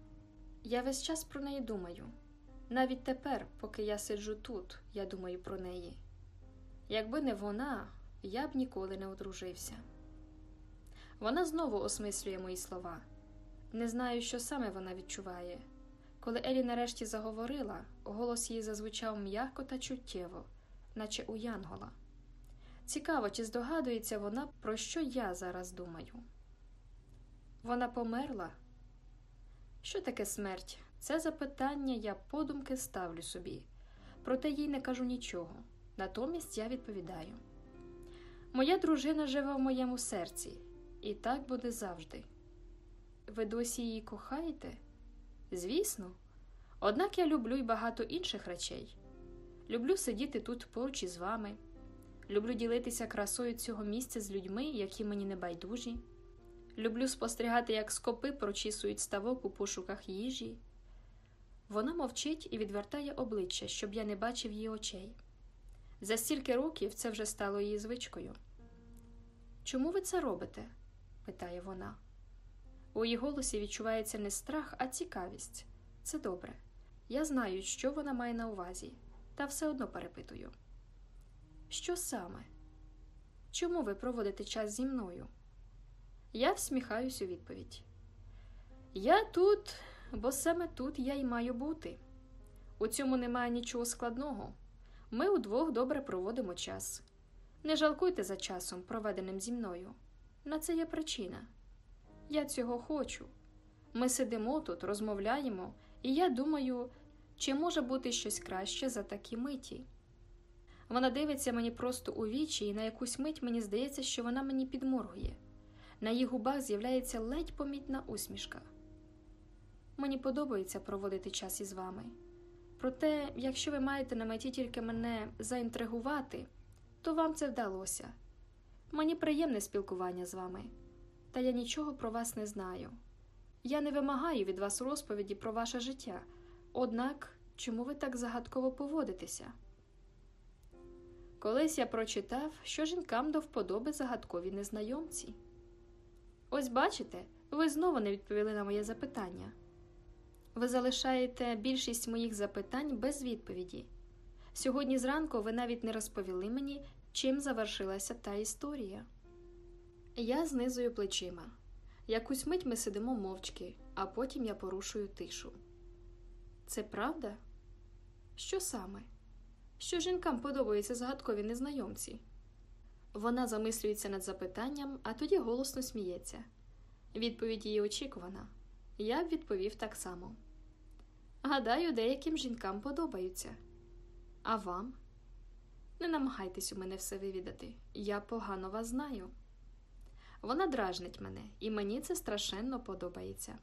Я весь час про неї думаю. Навіть тепер, поки я сиджу тут, я думаю про неї. Якби не вона, я б ніколи не одружився. Вона знову осмислює мої слова. Не знаю, що саме вона відчуває. Коли Елі нарешті заговорила, голос її зазвучав м'яко та чуттєво, наче у Янгола. Цікаво, чи здогадується вона, про що я зараз думаю. Вона померла. Що таке смерть? Це запитання я подумки ставлю собі, проте їй не кажу нічого. Натомість я відповідаю: Моя дружина живе в моєму серці, і так буде завжди. Ви досі її кохаєте? Звісно. Однак я люблю й багато інших речей. Люблю сидіти тут поруч із вами. Люблю ділитися красою цього місця з людьми, які мені не байдужі. Люблю спостерігати, як скопи прочісують ставок у пошуках їжі. Вона мовчить і відвертає обличчя, щоб я не бачив її очей. За стільки років це вже стало її звичкою. Чому ви це робите? питає вона. У її голосі відчувається не страх, а цікавість. Це добре. Я знаю, що вона має на увазі, та все одно перепитую. Що саме? Чому ви проводите час зі мною? Я всміхаюсь у відповідь. Я тут, бо саме тут я й маю бути. У цьому немає нічого складного. Ми удвох добре проводимо час. Не жалкуйте за часом, проведеним зі мною. На це є причина. Я цього хочу. Ми сидимо тут, розмовляємо, і я думаю, чи може бути щось краще за такі миті. Вона дивиться мені просто у вічі, і на якусь мить мені здається, що вона мені підморгує. На її губах з'являється ледь помітна усмішка. Мені подобається проводити час із вами. Проте, якщо ви маєте на меті тільки мене заінтригувати, то вам це вдалося. Мені приємне спілкування з вами, та я нічого про вас не знаю. Я не вимагаю від вас розповіді про ваше життя, однак чому ви так загадково поводитеся? Колись я прочитав, що жінкам до вподоби загадкові незнайомці. Ось бачите, ви знову не відповіли на моє запитання. Ви залишаєте більшість моїх запитань без відповіді. Сьогодні зранку ви навіть не розповіли мені, чим завершилася та історія. Я знизую плечима. Якусь мить ми сидимо мовчки, а потім я порушую тишу. Це правда? Що саме? Що жінкам подобаються загадкові незнайомці? Вона замислюється над запитанням, а тоді голосно сміється. Відповідь її очікувана. Я б відповів так само. Гадаю, деяким жінкам подобаються. А вам? Не намагайтесь у мене все вивідати. Я погано вас знаю. Вона дражнить мене, і мені це страшенно подобається.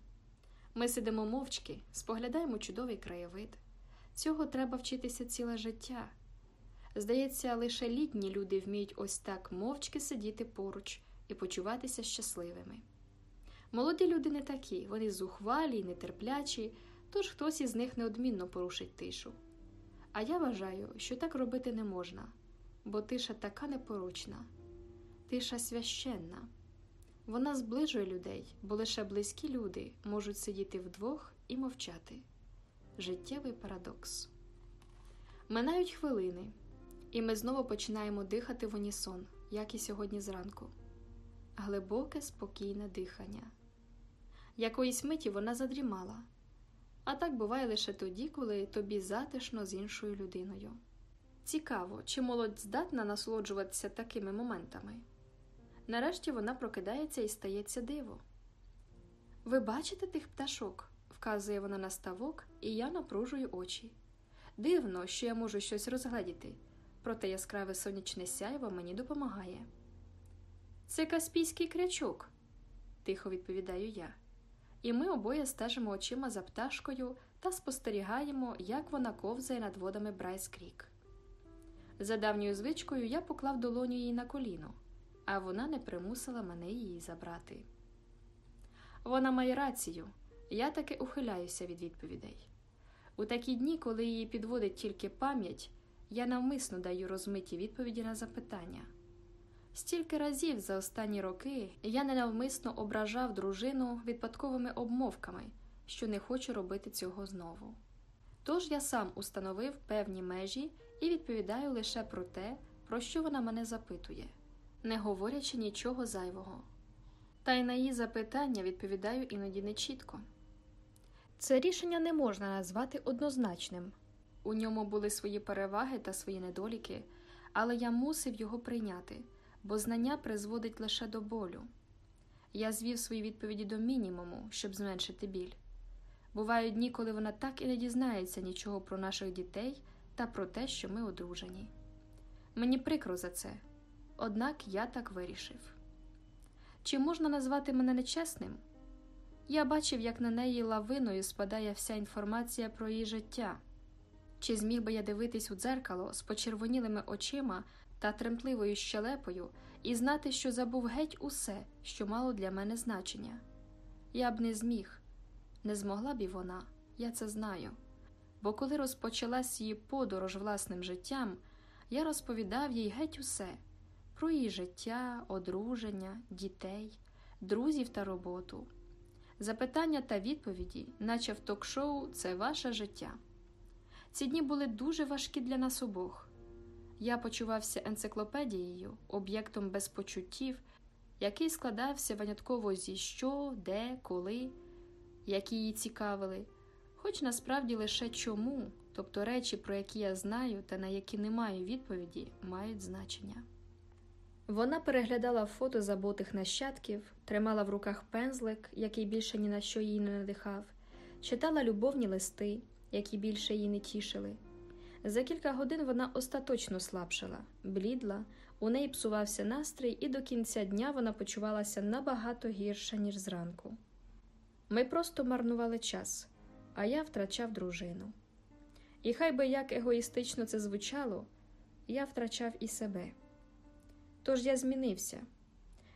Ми сидимо мовчки, споглядаємо чудовий краєвид. Цього треба вчитися ціле життя. Здається, лише літні люди вміють ось так мовчки сидіти поруч і почуватися щасливими. Молоді люди не такі, вони зухвалі й нетерплячі, тож хтось із них неодмінно порушить тишу. А я вважаю, що так робити не можна, бо тиша така непоручна, тиша священна. Вона зближує людей, бо лише близькі люди можуть сидіти вдвох і мовчати. Життєвий парадокс. Минають хвилини, і ми знову починаємо дихати в унісон, як і сьогодні зранку. Глибоке, спокійне дихання. Якоїсь миті вона задрімала, а так буває лише тоді, коли тобі затишно з іншою людиною. Цікаво, чи молодь здатна насолоджуватися такими моментами. Нарешті вона прокидається і стається диво. Ви бачите тих пташок? вказує вона на ставок, і я напружую очі. Дивно, що я можу щось розгледіти, проте яскраве сонячне сяйво мені допомагає. Це каспійський крячок, тихо відповідаю я, і ми обоє стежимо очима за пташкою та спостерігаємо, як вона ковзає над водами Брайс Крік. За давньою звичкою я поклав долоню їй на коліно, а вона не примусила мене її забрати. Вона має рацію, я таки ухиляюся від відповідей. У такі дні, коли її підводить тільки пам'ять, я навмисно даю розмиті відповіді на запитання. Стільки разів за останні роки я ненавмисно ображав дружину випадковими обмовками, що не хочу робити цього знову. Тож я сам установив певні межі і відповідаю лише про те, про що вона мене запитує, не говорячи нічого зайвого. Та й на її запитання відповідаю іноді нечітко. Це рішення не можна назвати однозначним. У ньому були свої переваги та свої недоліки, але я мусив його прийняти, бо знання призводить лише до болю. Я звів свої відповіді до мінімуму, щоб зменшити біль. Бувають дні, коли вона так і не дізнається нічого про наших дітей та про те, що ми одружені. Мені прикро за це, однак я так вирішив. Чи можна назвати мене нечесним? Я бачив, як на неї лавиною спадає вся інформація про її життя. Чи зміг би я дивитись у дзеркало з почервонілими очима та тремтливою щелепою і знати, що забув геть усе, що мало для мене значення? Я б не зміг, не змогла б і вона, я це знаю. Бо коли розпочалась її подорож власним життям, я розповідав їй геть усе про її життя, одруження, дітей, друзів та роботу. Запитання та відповіді, наче в ток-шоу, це ваше життя. Ці дні були дуже важкі для нас обох. Я почувався енциклопедією, об'єктом без почуттів, який складався винятково зі що, де, коли, які її цікавили, хоч насправді лише чому, тобто речі, про які я знаю та на які не маю відповіді, мають значення. Вона переглядала фото забутих нащадків, тримала в руках пензлик, який більше ні на що її не надихав, читала любовні листи, які більше її не тішили. За кілька годин вона остаточно слабшала, блідла, у неї псувався настрій, і до кінця дня вона почувалася набагато гірше, ніж зранку. Ми просто марнували час, а я втрачав дружину. І хай би як егоїстично це звучало, я втрачав і себе. Тож я змінився.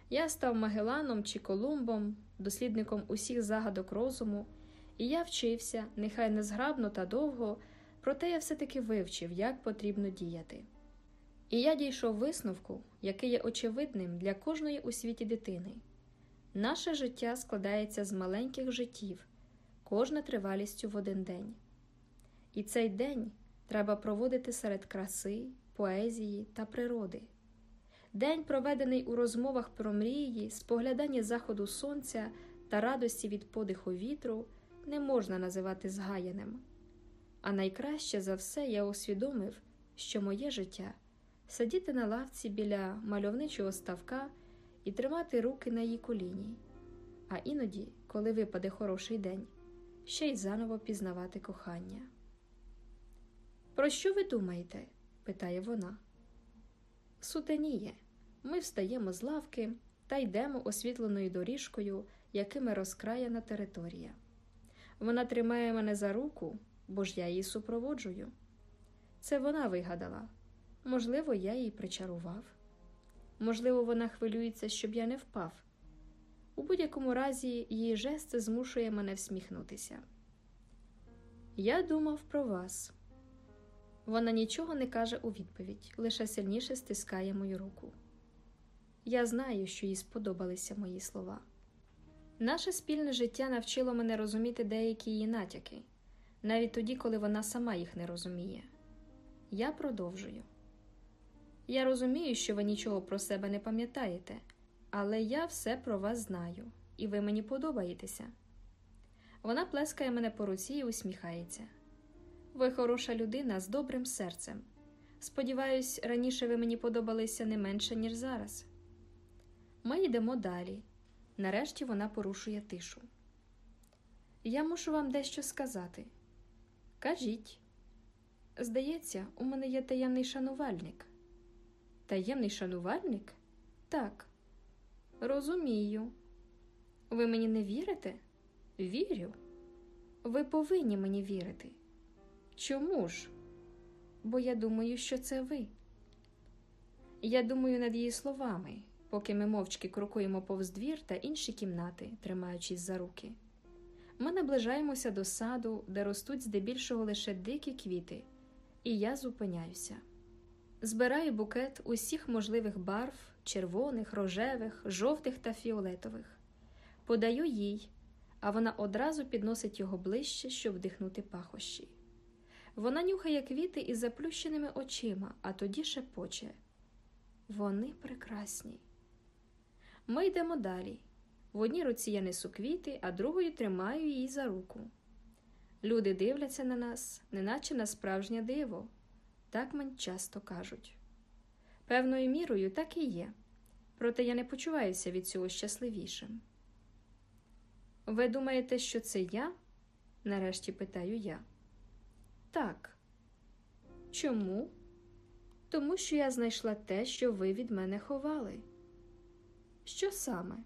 Я став Магеланом чи Колумбом, дослідником усіх загадок розуму, і я вчився, нехай незграбно та довго, проте я все-таки вивчив, як потрібно діяти. І я дійшов висновку, який є очевидним для кожної у світі дитини. Наше життя складається з маленьких життів, кожне тривалістю в один день. І цей день треба проводити серед краси, поезії та природи. День, проведений у розмовах про мрії, спогляданні заходу сонця та радості від подиху вітру, не можна називати згаяним. А найкраще за все я усвідомив, що моє життя сидіти на лавці біля мальовничого ставка і тримати руки на її коліні, а іноді, коли випаде хороший день, ще й заново пізнавати кохання. Про що ви думаєте? питає вона. Сутеніє. Ми встаємо з лавки та йдемо освітленою доріжкою, якими розкраяна територія. Вона тримає мене за руку, бо ж я її супроводжую. Це вона вигадала. Можливо, я її причарував. Можливо, вона хвилюється, щоб я не впав. У будь-якому разі, її жест змушує мене всміхнутися. Я думав про вас. Вона нічого не каже у відповідь, лише сильніше стискає мою руку. Я знаю, що їй сподобалися мої слова. Наше спільне життя навчило мене розуміти деякі її натяки, навіть тоді, коли вона сама їх не розуміє. Я продовжую. Я розумію, що ви нічого про себе не пам'ятаєте, але я все про вас знаю, і ви мені подобаєтеся. Вона плескає мене по руці і усміхається. Ви хороша людина з добрим серцем. Сподіваюсь, раніше ви мені подобалися не менше, ніж зараз. Ми йдемо далі. Нарешті вона порушує тишу. Я мушу вам дещо сказати. Кажіть. Здається, у мене є таємний шанувальник. Таємний шанувальник? Так. Розумію. Ви мені не вірите? Вірю. Ви повинні мені вірити. Чому ж? Бо я думаю, що це ви. Я думаю над її словами, поки ми мовчки крокуємо повз двір та інші кімнати, тримаючись за руки. Ми наближаємося до саду, де ростуть здебільшого лише дикі квіти, і я зупиняюся. Збираю букет усіх можливих барв червоних, рожевих, жовтих та фіолетових, подаю їй, а вона одразу підносить його ближче, щоб вдихнути пахощі. Вона нюхає квіти із заплющеними очима, а тоді шепоче. Вони прекрасні. Ми йдемо далі. В одній руці я несу квіти, а другою тримаю її за руку. Люди дивляться на нас, неначе на справжнє диво. Так мені часто кажуть. Певною мірою так і є, проте я не почуваюся від цього щасливішим. Ви думаєте, що це я? нарешті питаю я. Так. Чому? Тому що я знайшла те, що ви від мене ховали. Що саме?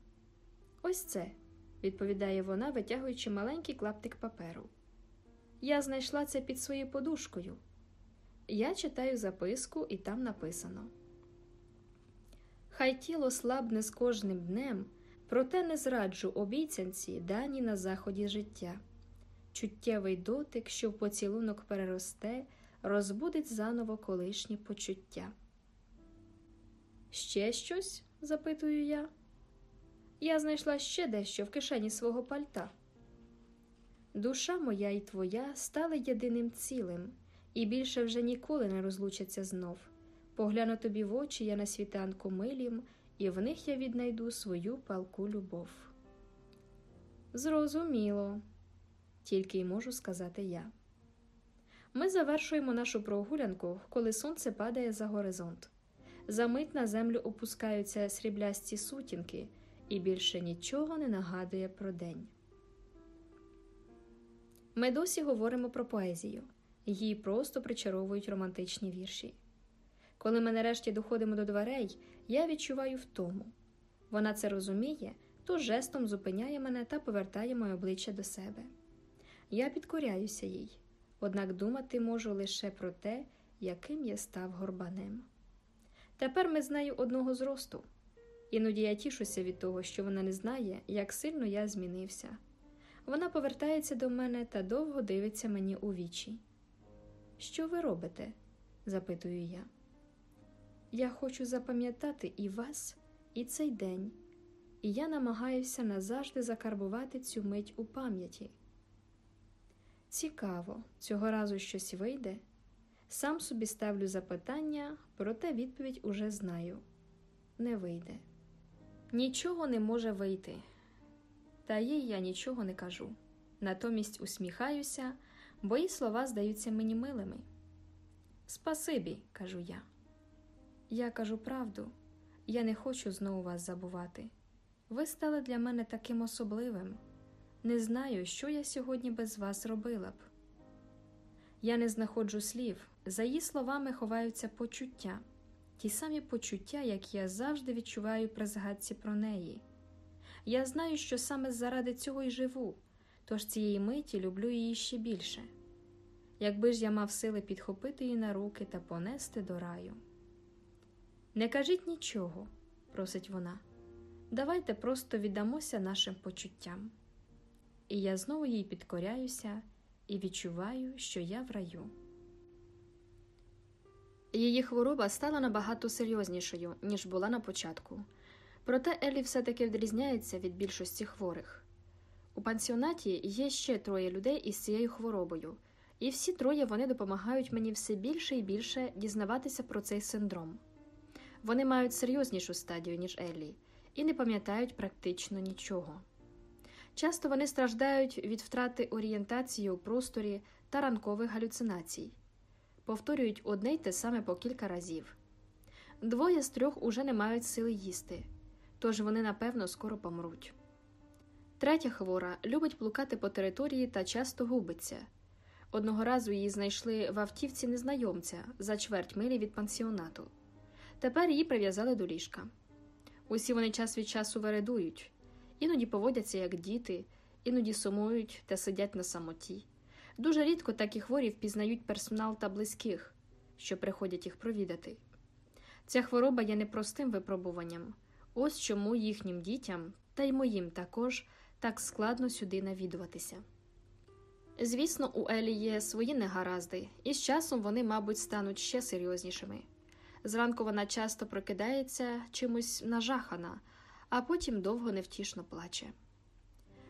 Ось це, відповідає вона, витягуючи маленький клаптик паперу. Я знайшла це під своєю подушкою. Я читаю записку, і там написано: Хай тіло слабне з кожним днем, проте не зраджу обіцянці дані на заході життя. Чуттєвий дотик, що в поцілунок переросте, розбудить заново колишні почуття. Ще щось? Запитую я. Я знайшла ще дещо в кишені свого пальта. Душа моя і твоя стали єдиним цілим, і більше вже ніколи не розлучаться знов. Погляну тобі в очі я на світанку милім, і в них я віднайду свою палку любов. Зрозуміло, тільки й можу сказати я. Ми завершуємо нашу прогулянку, коли сонце падає за горизонт. Замить на землю опускаються сріблясті сутінки, і більше нічого не нагадує про день. Ми досі говоримо про поезію, її просто причаровують романтичні вірші. Коли ми нарешті доходимо до дверей, я відчуваю втому. Вона це розуміє, то жестом зупиняє мене та повертає моє обличчя до себе. Я підкоряюся їй, однак думати можу лише про те, яким я став горбанем. Тепер ми з нею одного зросту. Іноді я тішуся від того, що вона не знає, як сильно я змінився. Вона повертається до мене та довго дивиться мені у вічі. Що ви робите? запитую я. Я хочу запам'ятати і вас, і цей день, і я намагаюся назавжди закарбувати цю мить у пам'яті. Цікаво, цього разу щось вийде. Сам собі ставлю запитання, проте відповідь уже знаю не вийде. Нічого не може вийти, та їй я нічого не кажу. Натомість усміхаюся, бо її слова здаються мені милими. Спасибі, кажу я. Я кажу правду, я не хочу знову вас забувати. Ви стали для мене таким особливим. Не знаю, що я сьогодні без вас робила б. Я не знаходжу слів, за її словами ховаються почуття, ті самі почуття, які я завжди відчуваю при згадці про неї. Я знаю, що саме заради цього й живу, тож цієї миті люблю її ще більше. Якби ж я мав сили підхопити її на руки та понести до раю. Не кажіть нічого, просить вона. Давайте просто віддамося нашим почуттям. І я знову їй підкоряюся і відчуваю, що я в раю. Її хвороба стала набагато серйознішою, ніж була на початку. Проте Еллі все-таки відрізняється від більшості хворих. У пансіонаті є ще троє людей із цією хворобою, і всі троє вони допомагають мені все більше і більше дізнаватися про цей синдром. Вони мають серйознішу стадію, ніж Еллі, і не пам'ятають практично нічого. Часто вони страждають від втрати орієнтації у просторі та ранкових галюцинацій, повторюють одне й те саме по кілька разів. Двоє з трьох уже не мають сили їсти, тож вони напевно скоро помруть. Третя хвора любить блукати по території та часто губиться. Одного разу її знайшли в автівці незнайомця за чверть милі від пансіонату. Тепер її прив'язали до ліжка. Усі вони час від часу вередують, іноді поводяться як діти, іноді сумують та сидять на самоті. Дуже рідко такі хворі впізнають персонал та близьких, що приходять їх провідати. Ця хвороба є непростим випробуванням, ось чому їхнім дітям, та й моїм також так складно сюди навідуватися. Звісно, у Елі є свої негаразди, і з часом вони, мабуть, стануть ще серйознішими. Зранку вона часто прокидається чимось нажахана, а потім довго невтішно плаче.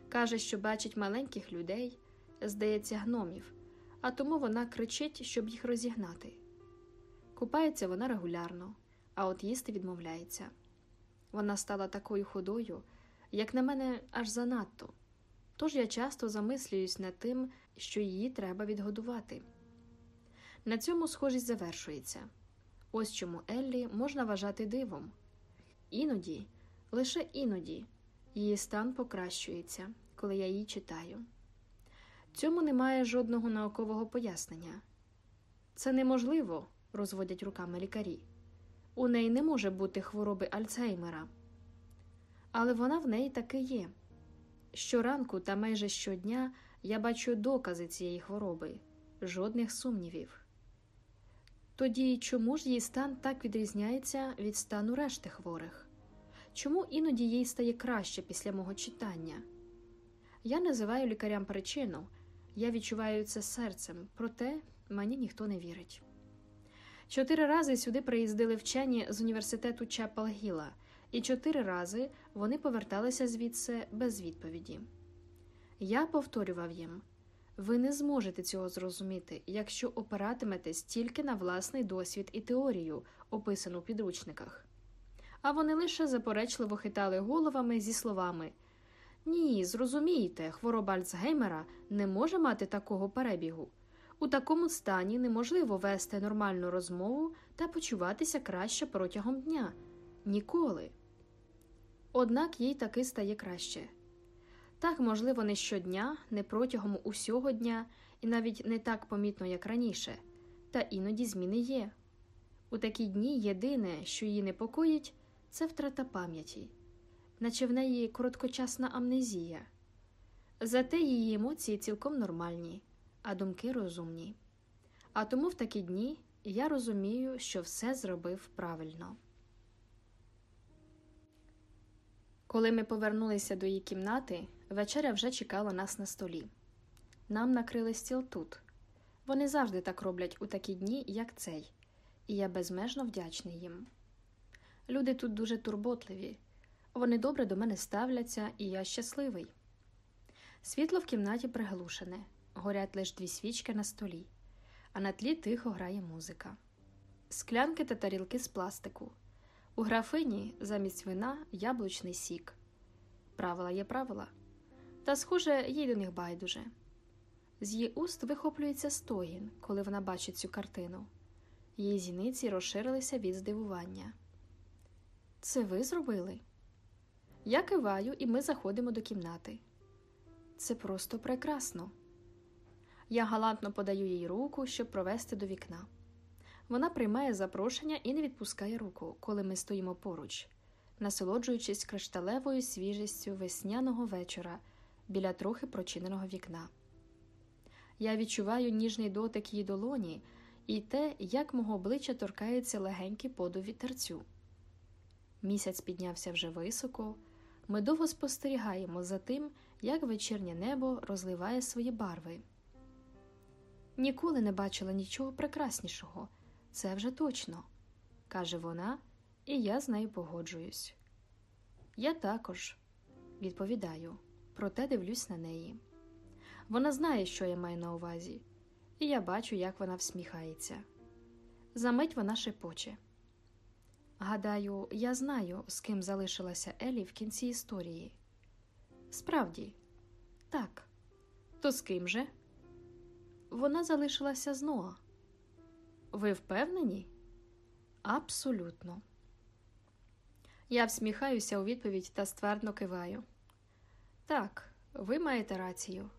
Каже, що бачить маленьких людей, здається, гномів, а тому вона кричить, щоб їх розігнати. Купається вона регулярно, а от їсти відмовляється. Вона стала такою худою, як на мене, аж занадто. Тож я часто замислююсь над тим, що її треба відгодувати. На цьому схожість завершується. Ось чому Еллі можна вважати дивом. Іноді, лише іноді, її стан покращується, коли я її читаю. Цьому немає жодного наукового пояснення. Це неможливо, розводять руками лікарі. У неї не може бути хвороби Альцгеймера. Але вона в неї таки є. Щоранку та майже щодня я бачу докази цієї хвороби, жодних сумнівів. Тоді чому ж її стан так відрізняється від стану решти хворих? Чому іноді їй стає краще після мого читання? Я називаю лікарям причину, я відчуваю це серцем, проте мені ніхто не вірить. Чотири рази сюди приїздили вчені з університету Чапел-Гіла, і чотири рази вони поверталися звідси без відповіді. Я повторював їм ви не зможете цього зрозуміти, якщо опиратиметесь тільки на власний досвід і теорію, описану в підручниках. А вони лише заперечливо хитали головами зі словами Ні, зрозумійте, хвороба Альцгеймера не може мати такого перебігу. У такому стані неможливо вести нормальну розмову та почуватися краще протягом дня. Ніколи. Однак їй таки стає краще. Так, можливо, не щодня, не протягом усього дня і навіть не так помітно, як раніше, та іноді зміни є. У такі дні єдине, що її непокоїть, це втрата пам'яті, наче в неї короткочасна амнезія. Зате її емоції цілком нормальні, а думки розумні. А тому в такі дні я розумію, що все зробив правильно. Коли ми повернулися до її кімнати, вечеря вже чекала нас на столі. Нам накрили стіл тут. Вони завжди так роблять у такі дні, як цей, і я безмежно вдячний їм. Люди тут дуже турботливі, вони добре до мене ставляться, і я щасливий. Світло в кімнаті приглушене, горять лише дві свічки на столі, а на тлі тихо грає музика. Склянки та тарілки з пластику. У графині замість вина яблучний сік. Правила є правила. Та, схоже, їй до них байдуже. З її уст вихоплюється стогін, коли вона бачить цю картину. Її зіниці розширилися від здивування. Це ви зробили? Я киваю, і ми заходимо до кімнати. Це просто прекрасно. Я галантно подаю їй руку, щоб провести до вікна. Вона приймає запрошення і не відпускає руку, коли ми стоїмо поруч, насолоджуючись кришталевою свіжістю весняного вечора біля трохи прочиненого вікна. Я відчуваю ніжний дотик її долоні і те, як мого обличчя торкається легенький подув вітерцю. Місяць піднявся вже високо, ми довго спостерігаємо за тим, як вечірнє небо розливає свої барви. Ніколи не бачила нічого прекраснішого. Це вже точно, каже вона, і я з нею погоджуюсь. Я також відповідаю, проте дивлюсь на неї. Вона знає, що я маю на увазі, і я бачу, як вона всміхається. Замить вона шепоче. Гадаю, я знаю, з ким залишилася Елі в кінці історії. Справді, так. То з ким же? Вона залишилася з Ноа. Ви впевнені? Абсолютно. Я всміхаюся у відповідь та ствердно киваю. Так, ви маєте рацію,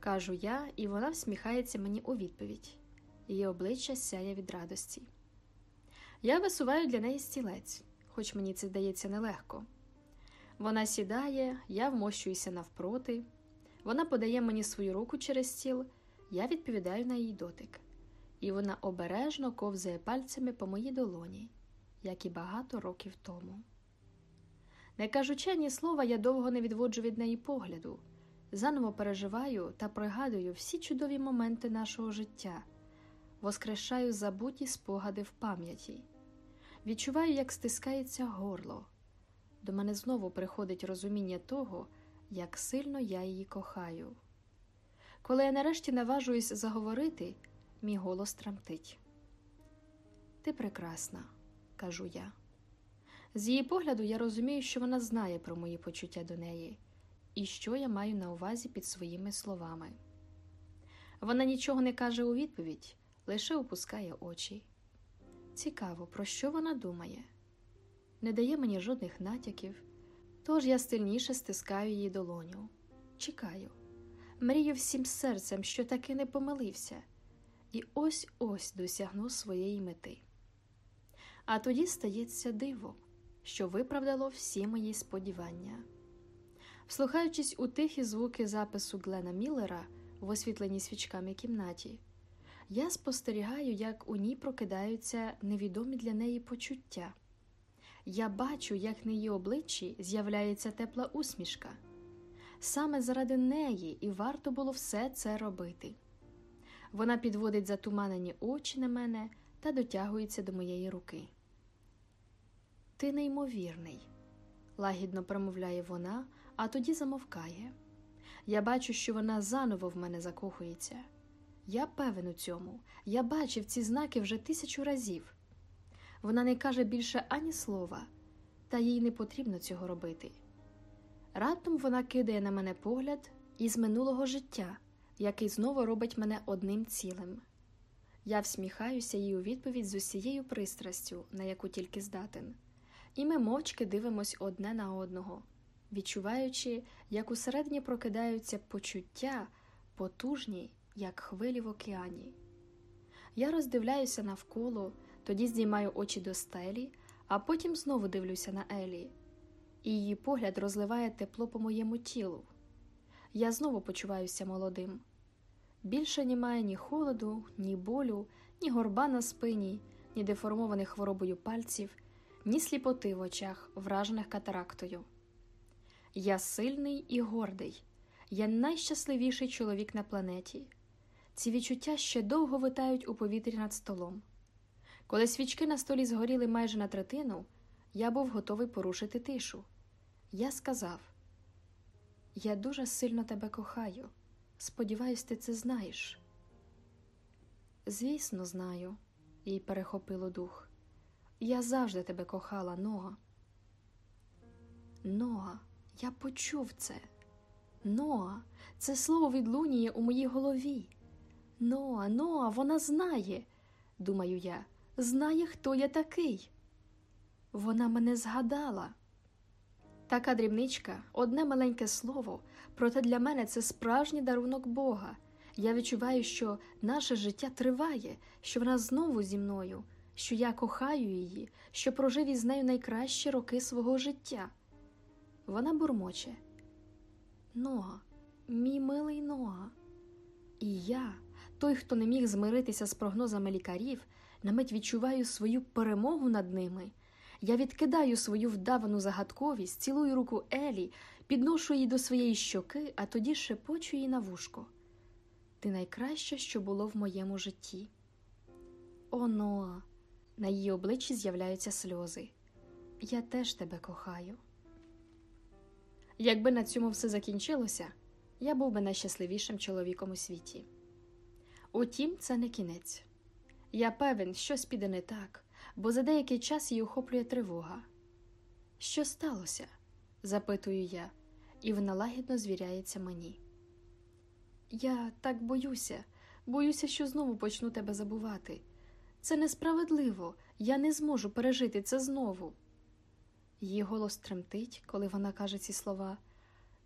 кажу я, і вона всміхається мені у відповідь. Її обличчя сяє від радості. Я висуваю для неї стілець, хоч мені це здається нелегко. Вона сідає, я вмощуюся навпроти. Вона подає мені свою руку через стіл, я відповідаю на її дотик, і вона обережно ковзає пальцями по моїй долоні, як і багато років тому. Не кажучи ні слова, я довго не відводжу від неї погляду, заново переживаю та пригадую всі чудові моменти нашого життя, воскрешаю забуті спогади в пам'яті, відчуваю, як стискається горло. До мене знову приходить розуміння того, як сильно я її кохаю. Коли я нарешті наважуюсь заговорити, мій голос тремтить. Ти прекрасна, кажу я. З її погляду я розумію, що вона знає про мої почуття до неї і що я маю на увазі під своїми словами. Вона нічого не каже у відповідь, лише опускає очі. Цікаво, про що вона думає. Не дає мені жодних натяків, тож я сильніше стискаю її долоню. Чекаю, мрію всім серцем, що таки не помилився, і ось ось досягну своєї мети. А тоді стається диво, що виправдало всі мої сподівання. Вслухаючись у тихі звуки запису Глена Міллера в освітленій свічками кімнаті, я спостерігаю, як у ній прокидаються невідомі для неї почуття. Я бачу, як на її обличчі з'являється тепла усмішка. Саме заради неї і варто було все це робити. Вона підводить затуманені очі на мене та дотягується до моєї руки. Ти неймовірний, лагідно промовляє вона, а тоді замовкає. Я бачу, що вона заново в мене закохується. Я певен у цьому, я бачив ці знаки вже тисячу разів. Вона не каже більше ані слова, та їй не потрібно цього робити. Раптом вона кидає на мене погляд із минулого життя, який знову робить мене одним цілим. Я всміхаюся їй у відповідь з усією пристрастю, на яку тільки здатен, і ми мовчки дивимось одне на одного, відчуваючи, як усередині прокидаються почуття, потужні, як хвилі в океані. Я роздивляюся навколо, тоді здіймаю очі до стелі, а потім знову дивлюся на Елі, і її погляд розливає тепло по моєму тілу. Я знову почуваюся молодим. Більше немає ні холоду, ні болю, ні горба на спині, ні деформованих хворобою пальців, ні сліпоти в очах, вражених катарактою. Я сильний і гордий, я найщасливіший чоловік на планеті. Ці відчуття ще довго витають у повітрі над столом. Коли свічки на столі згоріли майже на третину, я був готовий порушити тишу. Я сказав: Я дуже сильно тебе кохаю. Сподіваюсь, ти це знаєш. Звісно, знаю, їй перехопило дух. Я завжди тебе кохала, Ноа. Ноа, я почув це. Ноа, це слово відлунює у моїй голові. Ноа, Ноа, вона знає, думаю я, знає, хто я такий. Вона мене згадала. Така дрібничка, одне маленьке слово, проте для мене це справжній дарунок Бога. Я відчуваю, що наше життя триває, що вона знову зі мною, що я кохаю її, що прожив із нею найкращі роки свого життя. Вона бурмоче. Ноа, мій милий Ноа. І я, той, хто не міг змиритися з прогнозами лікарів, на мить відчуваю свою перемогу над ними. Я відкидаю свою вдавану загадковість, цілую руку Елі, підношу її до своєї щоки, а тоді шепочу їй на вушко. Ти найкраще, що було в моєму житті. О, Ноа! На її обличчі з'являються сльози. Я теж тебе кохаю. Якби на цьому все закінчилося, я був би найщасливішим чоловіком у світі. Утім, це не кінець. Я певен, щось піде не так, бо за деякий час її охоплює тривога. Що сталося? запитую я, і вона лагідно звіряється мені. Я так боюся, боюся, що знову почну тебе забувати. Це несправедливо, я не зможу пережити це знову. Її голос тремтить, коли вона каже ці слова,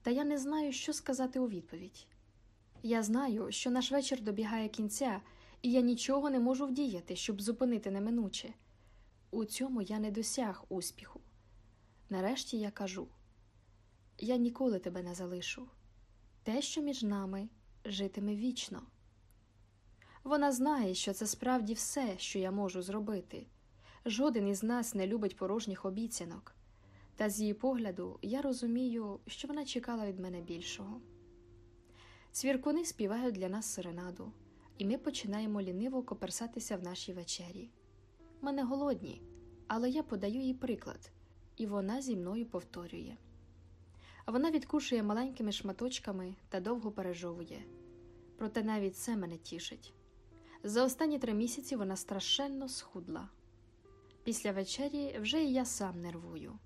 та я не знаю, що сказати у відповідь. Я знаю, що наш вечір добігає кінця, і я нічого не можу вдіяти, щоб зупинити неминуче. У цьому я не досяг успіху. Нарешті я кажу я ніколи тебе не залишу. Те, що між нами житиме вічно. Вона знає, що це справді все, що я можу зробити. Жоден із нас не любить порожніх обіцянок, та з її погляду я розумію, що вона чекала від мене більшого. Свіркуни співають для нас серенаду, і ми починаємо ліниво коперсатися в нашій вечері. Ми не голодні, але я подаю їй приклад, і вона зі мною повторює. Вона відкушує маленькими шматочками та довго пережовує. Проте навіть це мене тішить. За останні три місяці вона страшенно схудла. Після вечері вже і я сам нервую.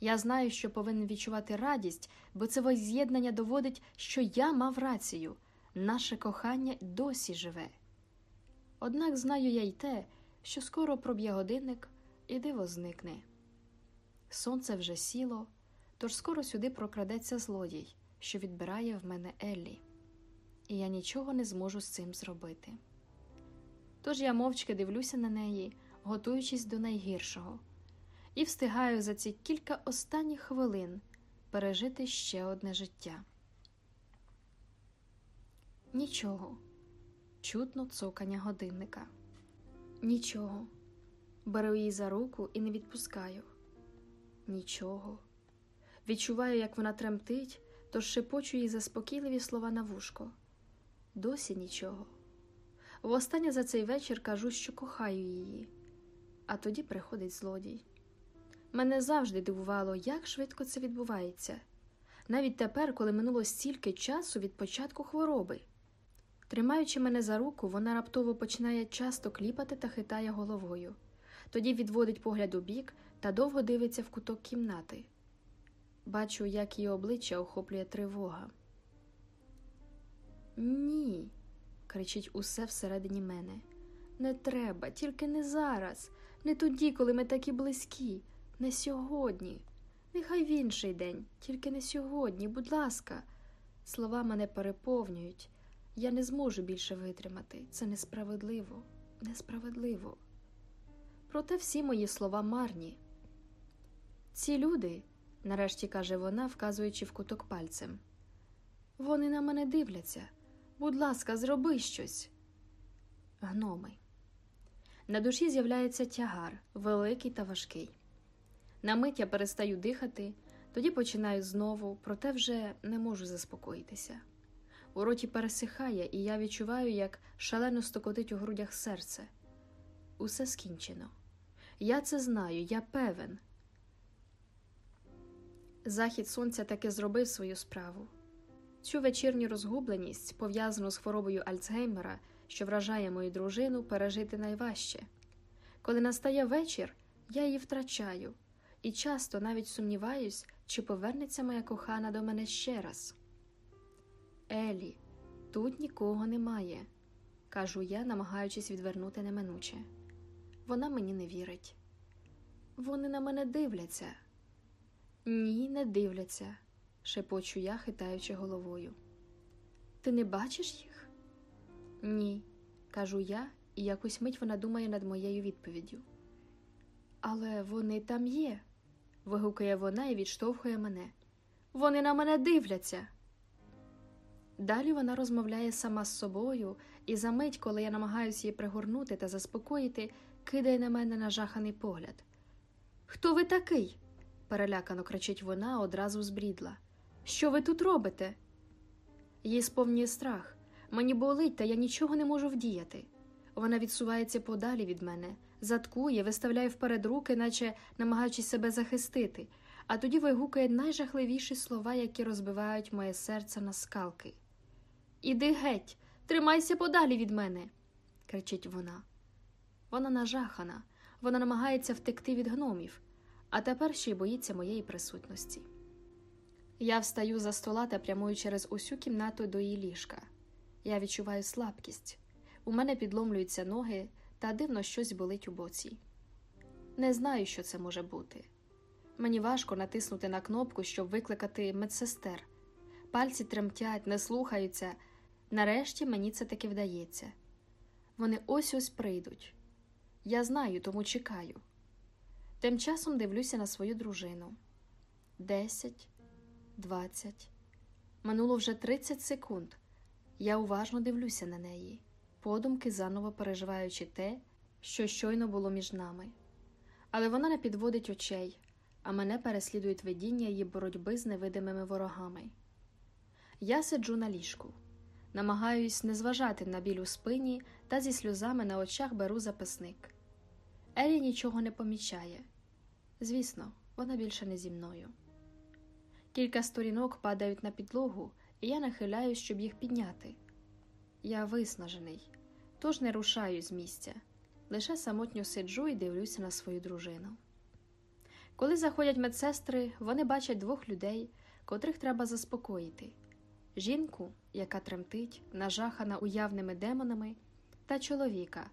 Я знаю, що повинен відчувати радість, бо це воз'єднання доводить, що я мав рацію, наше кохання досі живе. Однак знаю я й те, що скоро проб'є годинник і диво зникне. Сонце вже сіло, тож скоро сюди прокрадеться злодій, що відбирає в мене Еллі, і я нічого не зможу з цим зробити. Тож я мовчки дивлюся на неї, готуючись до найгіршого, і встигаю за ці кілька останніх хвилин пережити ще одне життя. Нічого, чутно цокання годинника. Нічого. Беру її за руку і не відпускаю. Нічого. Відчуваю, як вона тремтить, тож шепочу їй заспокійливі слова на вушко. Досі нічого. Востаннє за цей вечір кажу, що кохаю її, а тоді приходить злодій. Мене завжди дивувало, як швидко це відбувається, навіть тепер, коли минуло стільки часу від початку хвороби. Тримаючи мене за руку, вона раптово починає часто кліпати та хитає головою, тоді відводить погляд у бік та довго дивиться в куток кімнати. Бачу, як її обличчя охоплює тривога. Ні, кричить усе всередині мене. Не треба, тільки не зараз, не тоді, коли ми такі близькі, не сьогодні. Нехай в інший день, тільки не сьогодні, будь ласка. Слова мене переповнюють. Я не зможу більше витримати. Це несправедливо, несправедливо. Проте всі мої слова марні. Ці люди, нарешті каже вона, вказуючи в куток пальцем, вони на мене дивляться. Будь ласка, зроби щось. Гноми. На душі з'являється тягар, великий та важкий. На мить я перестаю дихати, тоді починаю знову, проте вже не можу заспокоїтися. У роті пересихає, і я відчуваю, як шалено стокотить у грудях серце. Усе скінчено. Я це знаю, я певен. Захід сонця таки зробив свою справу. Цю вечірню розгубленість, пов'язану з хворобою Альцгеймера, що вражає мою дружину, пережити найважче. Коли настає вечір, я її втрачаю, і часто навіть сумніваюсь, чи повернеться моя кохана до мене ще раз. Елі, тут нікого немає, кажу я, намагаючись відвернути неминуче. Вона мені не вірить. Вони на мене дивляться. Ні, не дивляться, шепочу я, хитаючи головою. Ти не бачиш їх? Ні, кажу я, і якусь мить вона думає над моєю відповіддю. Але вони там є, вигукує вона і відштовхує мене. Вони на мене дивляться. Далі вона розмовляє сама з собою, і за мить, коли я намагаюся її пригорнути та заспокоїти, кидає на мене нажаханий погляд. Хто ви такий? перелякано кричить вона, одразу збрідла. Що ви тут робите? Їй сповнює страх. Мені болить, та я нічого не можу вдіяти. Вона відсувається подалі від мене, заткує, виставляє вперед руки, наче намагаючись себе захистити, а тоді вигукує найжахливіші слова, які розбивають моє серце на скалки. Іди геть, тримайся подалі від мене, кричить вона. Вона нажахана, вона намагається втекти від гномів, а тепер ще й боїться моєї присутності. Я встаю за стола та прямую через усю кімнату до її ліжка. Я відчуваю слабкість. У мене підломлюються ноги, та дивно щось болить у боці. Не знаю, що це може бути. Мені важко натиснути на кнопку, щоб викликати медсестер. Пальці тремтять, не слухаються. Нарешті мені це таки вдається. Вони ось ось прийдуть. Я знаю, тому чекаю. Тим часом дивлюся на свою дружину. Десять, двадцять. Минуло вже тридцять секунд. Я уважно дивлюся на неї, подумки заново переживаючи те, що щойно було між нами. Але вона не підводить очей, а мене переслідують видіння її боротьби з невидимими ворогами. Я сиджу на ліжку, намагаюсь не зважати на біль у спині та зі сльозами на очах беру записник. Елі нічого не помічає. Звісно, вона більше не зі мною. Кілька сторінок падають на підлогу, і я нахиляюсь, щоб їх підняти. Я виснажений, тож не рушаю з місця, лише самотньо сиджу і дивлюся на свою дружину. Коли заходять медсестри, вони бачать двох людей, котрих треба заспокоїти жінку, яка тремтить, нажахана уявними демонами, та чоловіка,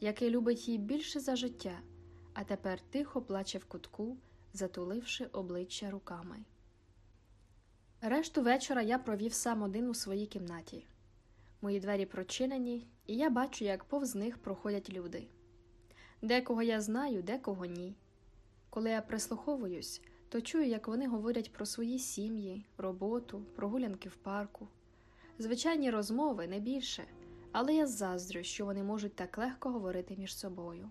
який любить її більше за життя, а тепер тихо плаче в кутку, затуливши обличчя руками. Решту вечора я провів сам один у своїй кімнаті. Мої двері прочинені, і я бачу, як повз них проходять люди. Декого я знаю, декого ні. Коли я прислуховуюсь, то чую, як вони говорять про свої сім'ї, роботу, прогулянки в парку. Звичайні розмови не більше, але я заздрю, що вони можуть так легко говорити між собою.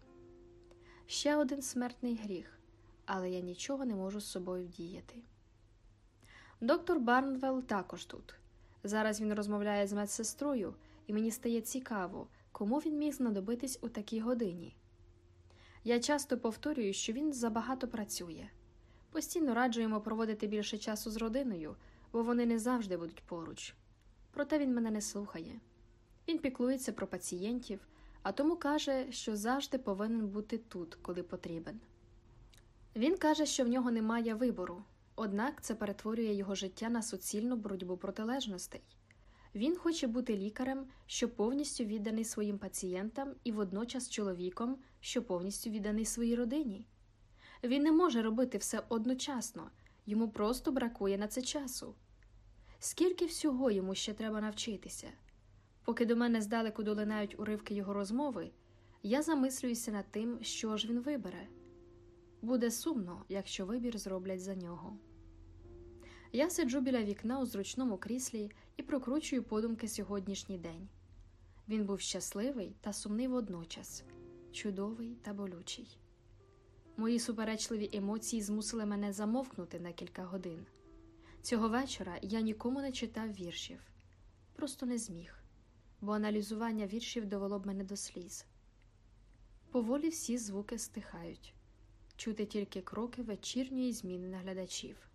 Ще один смертний гріх, але я нічого не можу з собою вдіяти. Доктор Барнвелл також тут. Зараз він розмовляє з медсестрою, і мені стає цікаво, кому він міг знадобитись у такій годині. Я часто повторюю, що він забагато працює. Постійно раджу йому проводити більше часу з родиною, бо вони не завжди будуть поруч. Проте він мене не слухає. Він піклується про пацієнтів, а тому каже, що завжди повинен бути тут, коли потрібен. Він каже, що в нього немає вибору, однак це перетворює його життя на суцільну боротьбу протилежностей. Він хоче бути лікарем, що повністю відданий своїм пацієнтам, і водночас чоловіком, що повністю відданий своїй родині. Він не може робити все одночасно, йому просто бракує на це часу. Скільки всього йому ще треба навчитися? Поки до мене здалеку долинають уривки його розмови, я замислююся над тим, що ж він вибере. Буде сумно, якщо вибір зроблять за нього. Я сиджу біля вікна у зручному кріслі і прокручую подумки сьогоднішній день. Він був щасливий та сумний водночас, чудовий та болючий. Мої суперечливі емоції змусили мене замовкнути на кілька годин. Цього вечора я нікому не читав віршів, просто не зміг, бо аналізування віршів довело б мене до сліз. Поволі всі звуки стихають, чути тільки кроки вечірньої зміни наглядачів.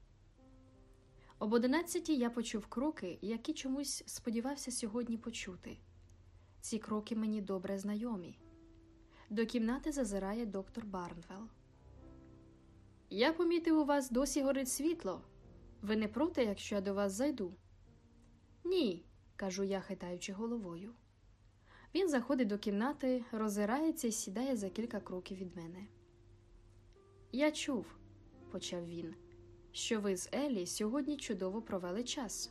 Об одинадцятій я почув кроки, які чомусь сподівався сьогодні почути. Ці кроки мені добре знайомі. До кімнати зазирає доктор Барнвелл. Я помітив, у вас досі горить світло. Ви не проти, якщо я до вас зайду? Ні, кажу я, хитаючи головою. Він заходить до кімнати, роззирається і сідає за кілька кроків від мене. Я чув, почав він, що ви з Елі сьогодні чудово провели час.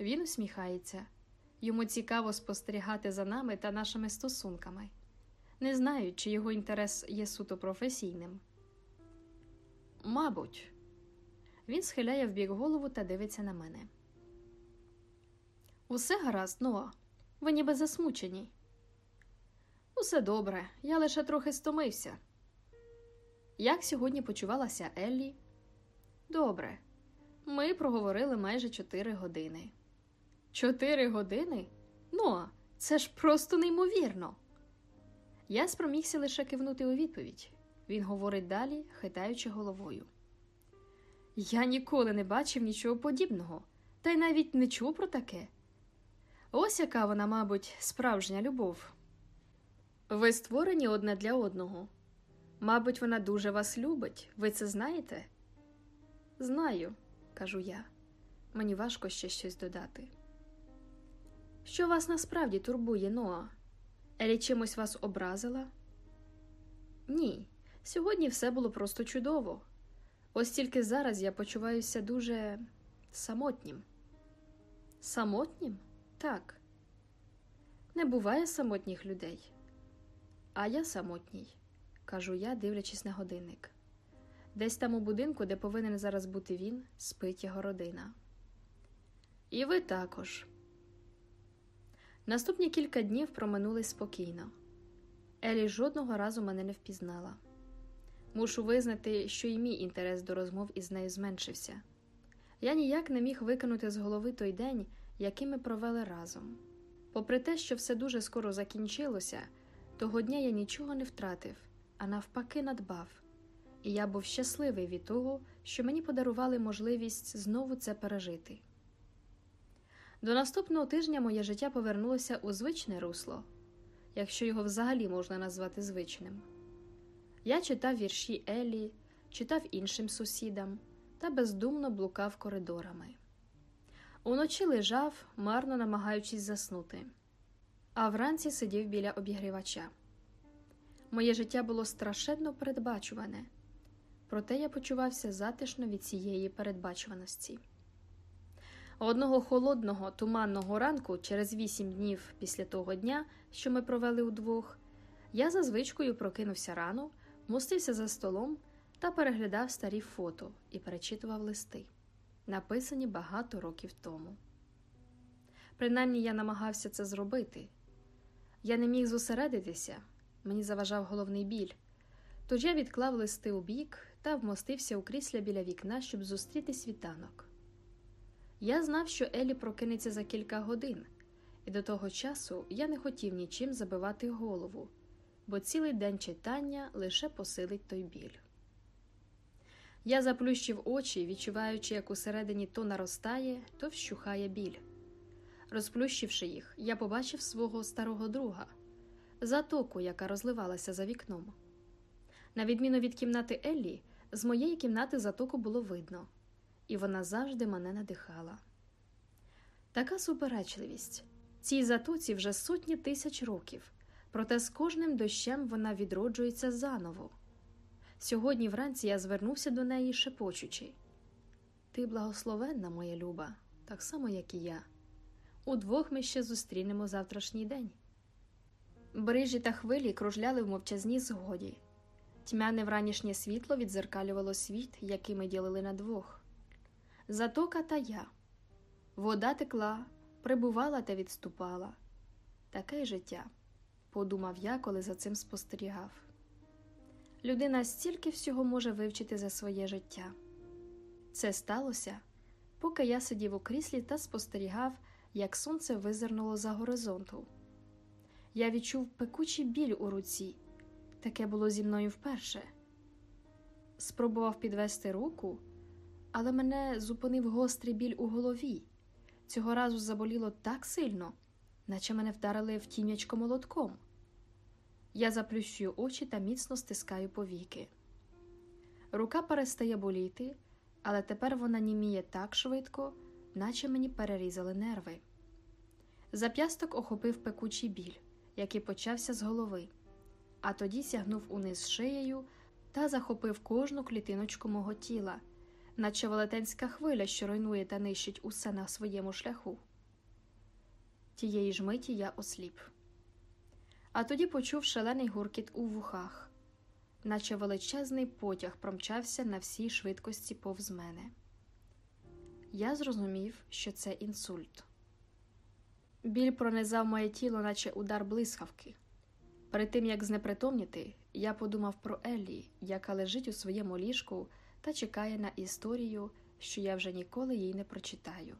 Він усміхається. Йому цікаво спостерігати за нами та нашими стосунками. Не знаю, чи його інтерес є суто професійним. Мабуть, він схиляє вбік голову та дивиться на мене. Усе гаразд, Ноа. Ви ніби засмучені. Усе добре, я лише трохи стомився. Як сьогодні почувалася Еллі? Добре. Ми проговорили майже чотири години. Чотири години? Ноа, це ж просто неймовірно. Я спромігся лише кивнути у відповідь. Він говорить далі, хитаючи головою. Я ніколи не бачив нічого подібного, та й навіть не чув про таке. Ось яка вона, мабуть, справжня любов. Ви створені одне для одного. Мабуть, вона дуже вас любить, ви це знаєте? Знаю, кажу я. Мені важко ще щось додати. Що вас насправді турбує, Ноа? Елі чимось вас образила? Ні, сьогодні все було просто чудово. Ось тільки зараз я почуваюся дуже самотнім. Самотнім? Так. Не буває самотніх людей. А я самотній, кажу я, дивлячись на годинник. Десь там у будинку, де повинен зараз бути він, спить його родина. І ви також. Наступні кілька днів проминули спокійно. Елі жодного разу мене не впізнала. Мушу визнати, що і мій інтерес до розмов із нею зменшився. Я ніяк не міг викинути з голови той день, який ми провели разом. Попри те, що все дуже скоро закінчилося, того дня я нічого не втратив, а навпаки, надбав, і я був щасливий від того, що мені подарували можливість знову це пережити. До наступного тижня моє життя повернулося у звичне русло, якщо його взагалі можна назвати звичним. Я читав вірші Елі, читав іншим сусідам та бездумно блукав коридорами. Уночі лежав, марно намагаючись заснути, а вранці сидів біля обігрівача. Моє життя було страшенно передбачуване, проте я почувався затишно від цієї передбачуваності. Одного холодного туманного ранку, через вісім днів після того дня, що ми провели удвох, я за звичкою прокинувся рано, мостився за столом та переглядав старі фото і перечитував листи, написані багато років тому. Принаймні я намагався це зробити. Я не міг зосередитися, мені заважав головний біль, тож я відклав листи у бік та вмостився у крісля біля вікна, щоб зустріти світанок. Я знав, що Елі прокинеться за кілька годин, і до того часу я не хотів нічим забивати голову, бо цілий день читання лише посилить той біль. Я заплющив очі, відчуваючи, як усередині то наростає, то вщухає біль. Розплющивши їх, я побачив свого старого друга, затоку, яка розливалася за вікном. На відміну від кімнати Еллі, з моєї кімнати затоку було видно і вона завжди мене надихала. Така суперечливість цій затоці вже сотні тисяч років, проте з кожним дощем вона відроджується заново. Сьогодні вранці я звернувся до неї, шепочучи Ти благословенна, моя люба, так само, як і я. Удвох ми ще зустрінемо завтрашній день. Брижі та хвилі кружляли в мовчазній згоді. Тьмяне вранішнє світло відзеркалювало світ, який ми ділили на двох затока та я. Вода текла, прибувала та відступала. Таке життя, подумав я, коли за цим спостерігав. Людина стільки всього може вивчити за своє життя. Це сталося, поки я сидів у кріслі та спостерігав, як сонце визирнуло за горизонту. Я відчув пекучий біль у руці. Таке було зі мною вперше. Спробував підвести руку але мене зупинив гострий біль у голові. Цього разу заболіло так сильно, наче мене вдарили в тім'ячко молотком. Я заплющую очі та міцно стискаю повіки. Рука перестає боліти, але тепер вона німіє так швидко, наче мені перерізали нерви. Зап'ясток охопив пекучий біль, який почався з голови, а тоді сягнув униз шиєю та захопив кожну клітиночку мого тіла наче велетенська хвиля, що руйнує та нищить усе на своєму шляху. Тієї ж миті я осліп. А тоді почув шалений гуркіт у вухах, наче величезний потяг промчався на всій швидкості повз мене. Я зрозумів, що це інсульт. Біль пронизав моє тіло, наче удар блискавки. Перед тим як знепритомніти, я подумав про Еллі, яка лежить у своєму ліжку та чекає на історію, що я вже ніколи їй не прочитаю.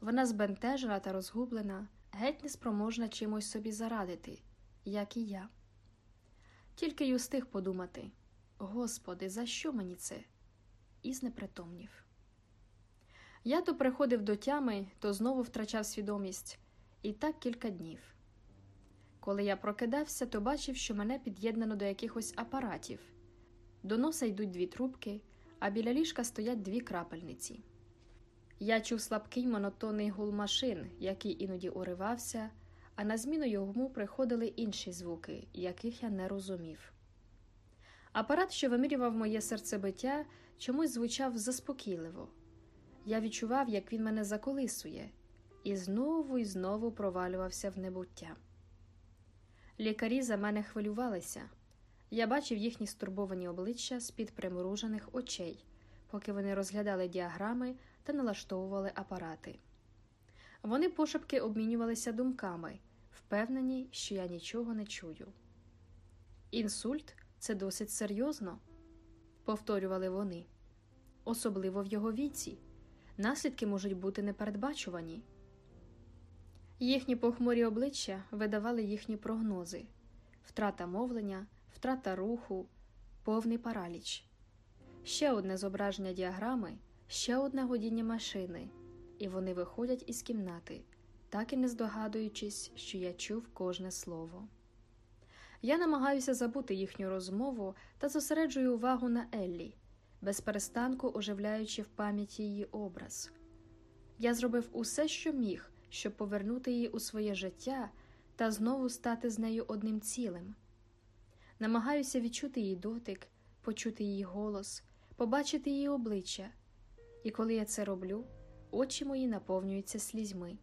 Вона збентежена та розгублена, геть неспроможна чимось собі зарадити, як і я. Тільки й устиг подумати Господи, за що мені це? І знепритомнів. Я то приходив до тями, то знову втрачав свідомість, і так кілька днів. Коли я прокидався, то бачив, що мене під'єднано до якихось апаратів. До носа йдуть дві трубки, а біля ліжка стоять дві крапельниці. Я чув слабкий монотонний гул машин, який іноді уривався, а на зміну йому приходили інші звуки, яких я не розумів. Апарат, що вимірював моє серцебиття, чомусь звучав заспокійливо. Я відчував, як він мене заколисує, і знову і знову провалювався в небуття. Лікарі за мене хвилювалися. Я бачив їхні стурбовані обличчя з-під примружених очей, поки вони розглядали діаграми та налаштовували апарати. Вони пошепки обмінювалися думками, впевнені, що я нічого не чую. Інсульт це досить серйозно, повторювали вони, особливо в його віці. Наслідки можуть бути непередбачувані. Їхні похмурі обличчя видавали їхні прогнози втрата мовлення, втрата руху, повний параліч. Ще одне зображення діаграми, ще одне годіння машини, і вони виходять із кімнати, так і не здогадуючись, що я чув кожне слово. Я намагаюся забути їхню розмову та зосереджую увагу на Еллі, без перестанку оживляючи в пам'яті її образ. Я зробив усе, що міг, щоб повернути її у своє життя та знову стати з нею одним цілим. Намагаюся відчути її дотик, почути її голос, побачити її обличчя, і коли я це роблю, очі мої наповнюються слізьми.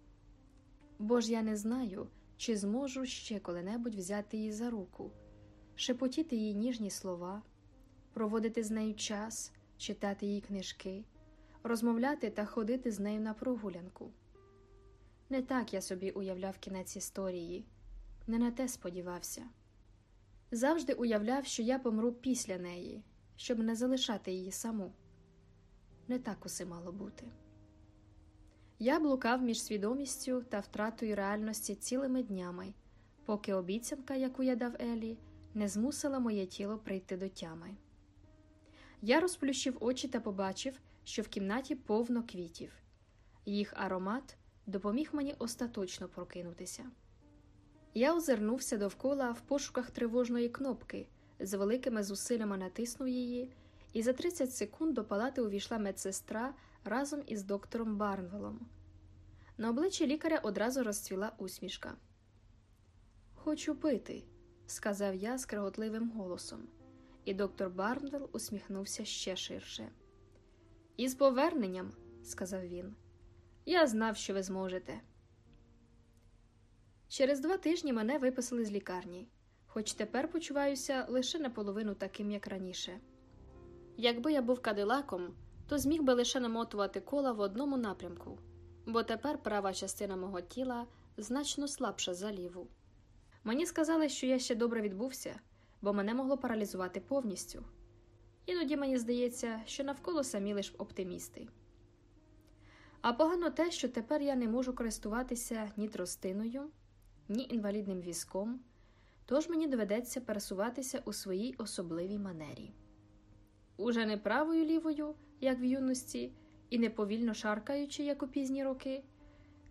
Бо ж я не знаю, чи зможу ще коли-небудь взяти її за руку, шепотіти їй ніжні слова, проводити з нею час, читати їй книжки, розмовляти та ходити з нею на прогулянку. Не так я собі уявляв кінець історії, не на те сподівався. Завжди уявляв, що я помру після неї, щоб не залишати її саму. Не так усе мало бути. Я блукав між свідомістю та втратою реальності цілими днями, поки обіцянка, яку я дав Елі, не змусила моє тіло прийти до тями. Я розплющив очі та побачив, що в кімнаті повно квітів. Їх аромат допоміг мені остаточно прокинутися. Я озирнувся довкола в пошуках тривожної кнопки, з великими зусиллями натиснув її, і за 30 секунд до палати увійшла медсестра разом із доктором Барнвелом. На обличчі лікаря одразу розцвіла усмішка. Хочу пити, сказав я скреготливим голосом, і доктор Барнвелл усміхнувся ще ширше. Із поверненням, сказав він, я знав, що ви зможете. Через два тижні мене виписали з лікарні, хоч тепер почуваюся лише наполовину таким, як раніше. Якби я був кадилаком, то зміг би лише намотувати кола в одному напрямку, бо тепер права частина мого тіла значно слабша за ліву. Мені сказали, що я ще добре відбувся, бо мене могло паралізувати повністю. Іноді мені здається, що навколо самі лиш оптимісти. А погано те, що тепер я не можу користуватися ні тростиною, ні інвалідним візком, тож мені доведеться пересуватися у своїй особливій манері. Уже не правою лівою, як в юності, і не повільно шаркаючи, як у пізні роки.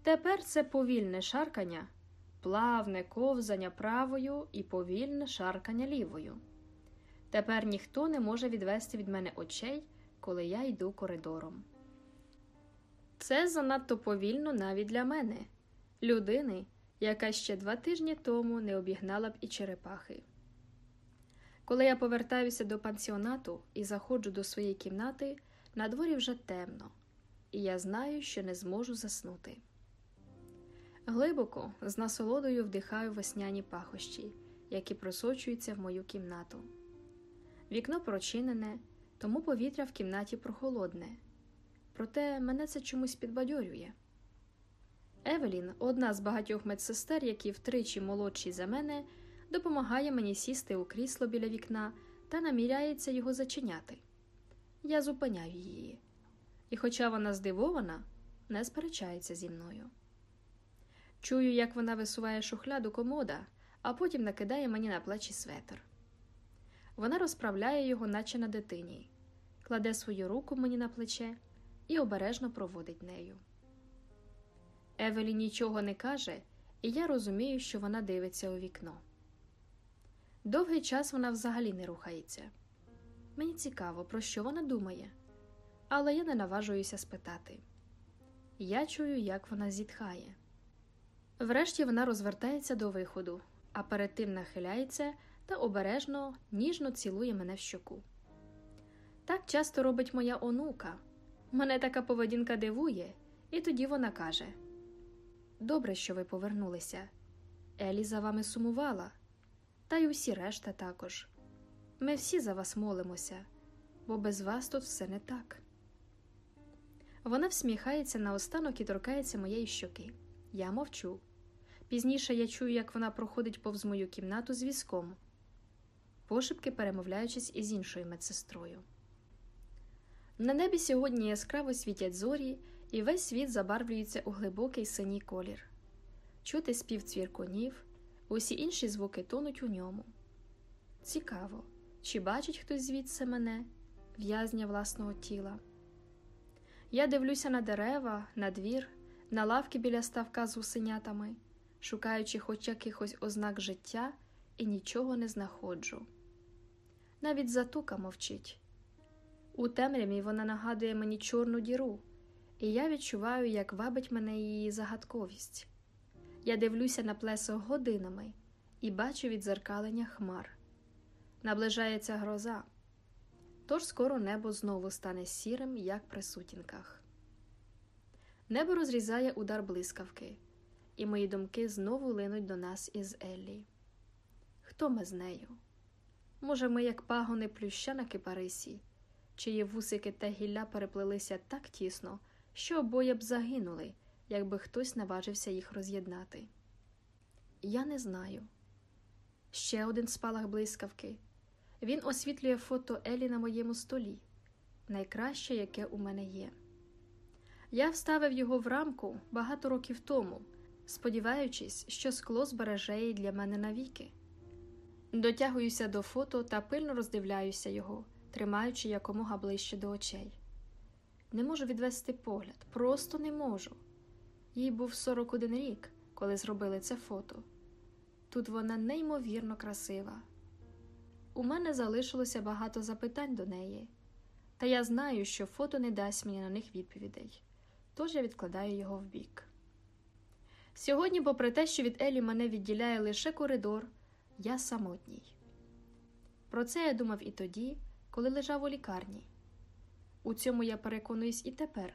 Тепер це повільне шаркання, плавне ковзання правою і повільне шаркання лівою. Тепер ніхто не може відвести від мене очей, коли я йду коридором. Це занадто повільно навіть для мене, людини, яка ще два тижні тому не обігнала б і черепахи. Коли я повертаюся до пансіонату і заходжу до своєї кімнати, на дворі вже темно, і я знаю, що не зможу заснути. Глибоко, з насолодою вдихаю весняні пахощі, які просочуються в мою кімнату. Вікно прочинене, тому повітря в кімнаті прохолодне, проте мене це чомусь підбадьорює. Евелін, одна з багатьох медсестер, які втричі молодші за мене, допомагає мені сісти у крісло біля вікна та наміряється його зачиняти. Я зупиняю її, і, хоча вона здивована, не сперечається зі мною. Чую, як вона висуває шухляду комода, а потім накидає мені на плечі светр. Вона розправляє його, наче на дитині, кладе свою руку мені на плече і обережно проводить нею. Евелі нічого не каже, і я розумію, що вона дивиться у вікно. Довгий час вона взагалі не рухається. Мені цікаво, про що вона думає, але я не наважуюся спитати. Я чую, як вона зітхає. Врешті вона розвертається до виходу, а перед тим нахиляється та обережно, ніжно цілує мене в щоку. Так часто робить моя онука. Мене така поведінка дивує, і тоді вона каже: Добре, що ви повернулися. Елі за вами сумувала, та й усі решта також. Ми всі за вас молимося, бо без вас тут все не так. Вона всміхається наостанок і торкається моєї щоки. Я мовчу. Пізніше я чую, як вона проходить повз мою кімнату з візком, пошепки перемовляючись із іншою медсестрою. На небі сьогодні яскраво світять зорі, і весь світ забарвлюється у глибокий синій колір. Чути спів цвіркунів, усі інші звуки тонуть у ньому. Цікаво, чи бачить хтось звідси мене, в'язня власного тіла. Я дивлюся на дерева, на двір, на лавки біля ставка з гусенятами, шукаючи хоч якихось ознак життя, і нічого не знаходжу. Навіть затука мовчить. У темряві вона нагадує мені чорну діру, і я відчуваю, як вабить мене її загадковість. Я дивлюся на плесо годинами і бачу відзеркалення хмар. Наближається гроза, тож скоро небо знову стане сірим, як при сутінках. Небо розрізає удар блискавки, і мої думки знову линуть до нас із Еллі. Хто ми з нею? Може, ми, як пагони плюща на кипарисі, чиї вусики та гілля переплелися так тісно, що обоє б загинули, якби хтось наважився їх роз'єднати. Я не знаю. Ще один спалах блискавки. Він освітлює фото Елі на моєму столі, найкраще, яке у мене є. Я вставив його в рамку багато років тому, сподіваючись, що скло збереже її для мене навіки. Дотягуюся до фото та пильно роздивляюся його, тримаючи якомога ближче до очей. Не можу відвести погляд, просто не можу. Їй був 41 рік, коли зробили це фото. Тут вона неймовірно красива. У мене залишилося багато запитань до неї, та я знаю, що фото не дасть мені на них відповідей, тож я відкладаю його вбік. Сьогодні, попри те, що від Елі мене відділяє лише коридор, я самотній. Про це я думав і тоді, коли лежав у лікарні. У цьому я переконуюсь і тепер,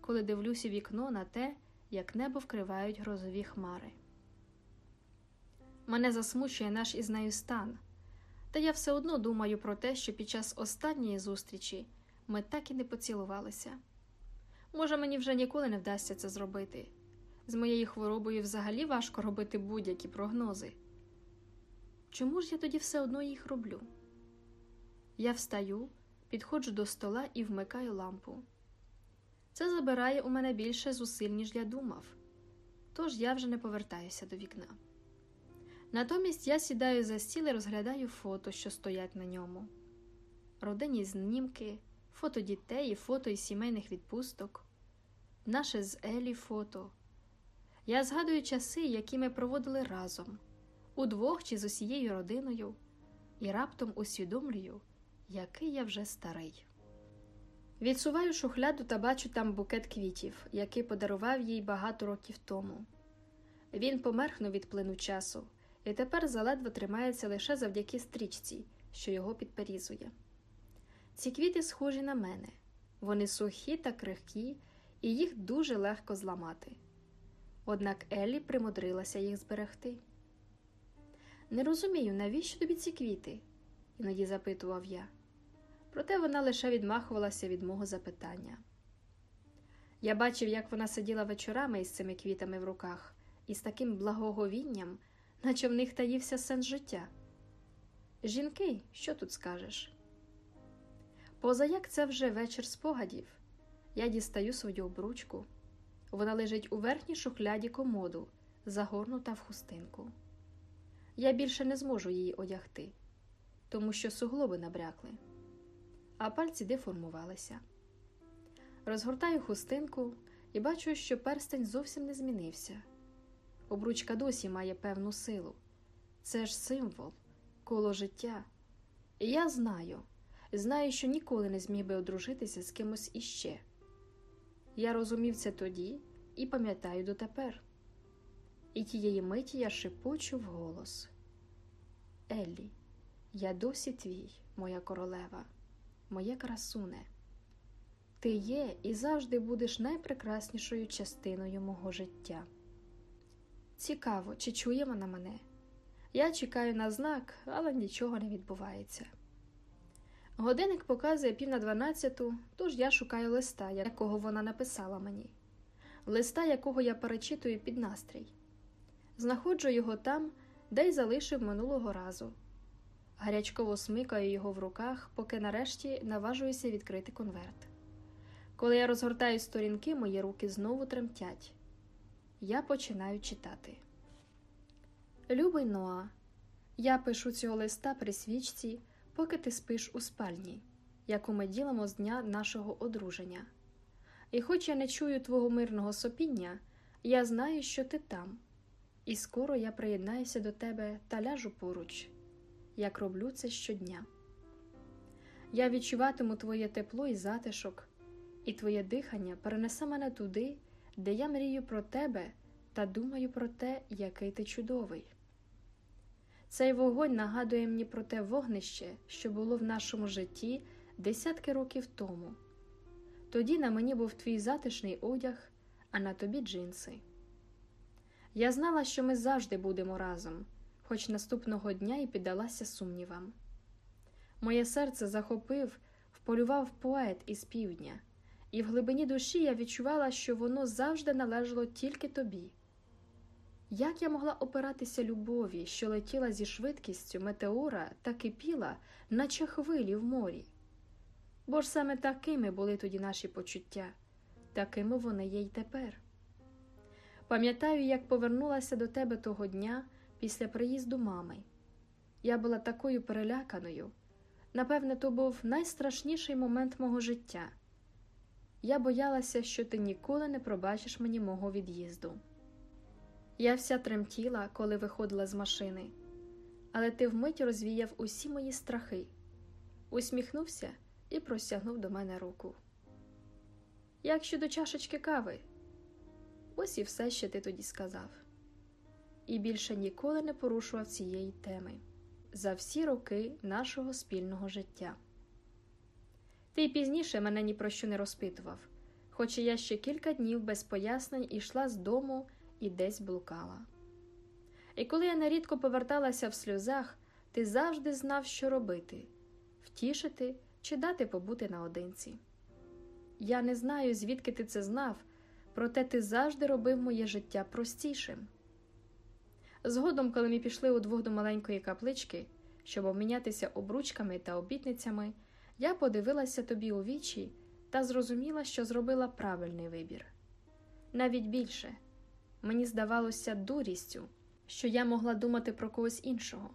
коли дивлюся вікно на те, як небо вкривають грозові хмари. Мене засмучує наш із нею стан, та я все одно думаю про те, що під час останньої зустрічі ми так і не поцілувалися. Може, мені вже ніколи не вдасться це зробити. З моєю хворобою взагалі важко робити будь-які прогнози. Чому ж я тоді все одно їх роблю? Я встаю, підходжу до стола і вмикаю лампу. Це забирає у мене більше зусиль, ніж я думав, тож я вже не повертаюся до вікна. Натомість я сідаю за стіл і розглядаю фото, що стоять на ньому. Родинні знімки, фото дітей, і фото із сімейних відпусток, наше з Елі фото. Я згадую часи, які ми проводили разом, удвох чи з усією родиною, і раптом усвідомлюю, який я вже старий. Відсуваю шухляду та бачу там букет квітів, який подарував їй багато років тому. Він померхнув від плину часу і тепер заледве тримається лише завдяки стрічці, що його підперізує. Ці квіти схожі на мене, вони сухі та крихкі, і їх дуже легко зламати. Однак Еллі примудрилася їх зберегти. Не розумію, навіщо тобі ці квіти? іноді запитував я. Проте вона лише відмахувалася від мого запитання. Я бачив, як вона сиділа вечорами із цими квітами в руках, і з таким благоговінням, наче в них таївся сенс життя. Жінки, що тут скажеш? Поза як це вже вечір спогадів, я дістаю свою обручку. Вона лежить у верхній шухляді комоду, загорнута в хустинку. Я більше не зможу її одягти. тому що суглоби набрякли, а пальці деформувалися. Розгортаю хустинку і бачу, що перстень зовсім не змінився. Обручка досі має певну силу. Це ж символ, коло життя. І я знаю, знаю, що ніколи не зміг би одружитися з кимось іще. Я розумів це тоді і пам'ятаю дотепер. І тієї миті я шепочу вголос. Еллі, я досі твій, моя королева, моє красуне. Ти є і завжди будеш найпрекраснішою частиною мого життя. Цікаво, чи чує вона мене? Я чекаю на знак, але нічого не відбувається. Годинник показує пів на дванадцяту, тож я шукаю листа, якого вона написала мені, листа, якого я перечитую під настрій. Знаходжу його там, де й залишив минулого разу. Гарячково смикаю його в руках, поки нарешті наважуюся відкрити конверт. Коли я розгортаю сторінки, мої руки знову тремтять. Я починаю читати. Любий Ноа, я пишу цього листа при свічці, поки ти спиш у спальні, яку ми ділимо з дня нашого одруження. І хоч я не чую твого мирного сопіння, я знаю, що ти там, і скоро я приєднаюся до тебе та ляжу поруч, як роблю це щодня. Я відчуватиму твоє тепло і затишок, і твоє дихання перенесе мене туди, де я мрію про тебе та думаю про те, який ти чудовий. Цей вогонь нагадує мені про те вогнище, що було в нашому житті десятки років тому. Тоді на мені був твій затишний одяг, а на тобі джинси. Я знала, що ми завжди будемо разом, хоч наступного дня і піддалася сумнівам. Моє серце захопив, вполював поет із півдня, і в глибині душі я відчувала, що воно завжди належало тільки тобі. Як я могла опиратися любові, що летіла зі швидкістю метеора та кипіла, наче хвилі в морі? Бо ж саме такими були тоді наші почуття, такими вони є й тепер. Пам'ятаю, як повернулася до тебе того дня після приїзду мами. Я була такою переляканою. Напевне, то був найстрашніший момент мого життя. Я боялася, що ти ніколи не пробачиш мені мого від'їзду. Я вся тремтіла, коли виходила з машини, але ти вмить розвіяв усі мої страхи, усміхнувся і простягнув до мене руку. Як щодо чашечки кави, ось і все, що ти тоді сказав, і більше ніколи не порушував цієї теми за всі роки нашого спільного життя. Ти пізніше мене ні про що не розпитував, хоч я ще кілька днів без пояснень ішла з дому і десь блукала. І коли я нерідко поверталася в сльозах, ти завжди знав, що робити втішити чи дати побути наодинці. Я не знаю, звідки ти це знав, проте ти завжди робив моє життя простішим. Згодом, коли ми пішли удвох до маленької каплички, щоб обмінятися обручками та обітницями, я подивилася тобі у вічі та зрозуміла, що зробила правильний вибір. Навіть більше мені здавалося дурістю, що я могла думати про когось іншого.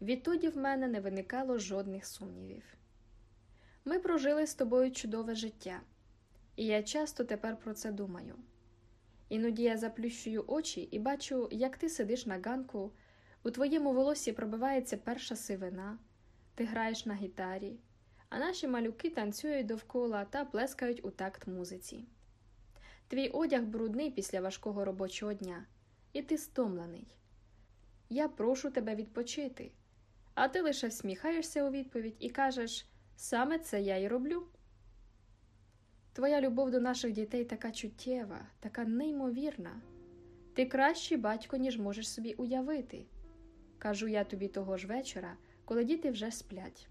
Відтоді в мене не виникало жодних сумнівів. Ми прожили з тобою чудове життя, і я часто тепер про це думаю. Іноді я заплющую очі і бачу, як ти сидиш на ганку, у твоєму волосі пробивається перша сивина, ти граєш на гітарі, а наші малюки танцюють довкола та плескають у такт музиці. Твій одяг брудний після важкого робочого дня, і ти стомлений. Я прошу тебе відпочити, а ти лише всміхаєшся у відповідь і кажеш саме це я й роблю. Твоя любов до наших дітей така чуттєва, така неймовірна. Ти кращий батько, ніж можеш собі уявити. Кажу я тобі того ж вечора, коли діти вже сплять.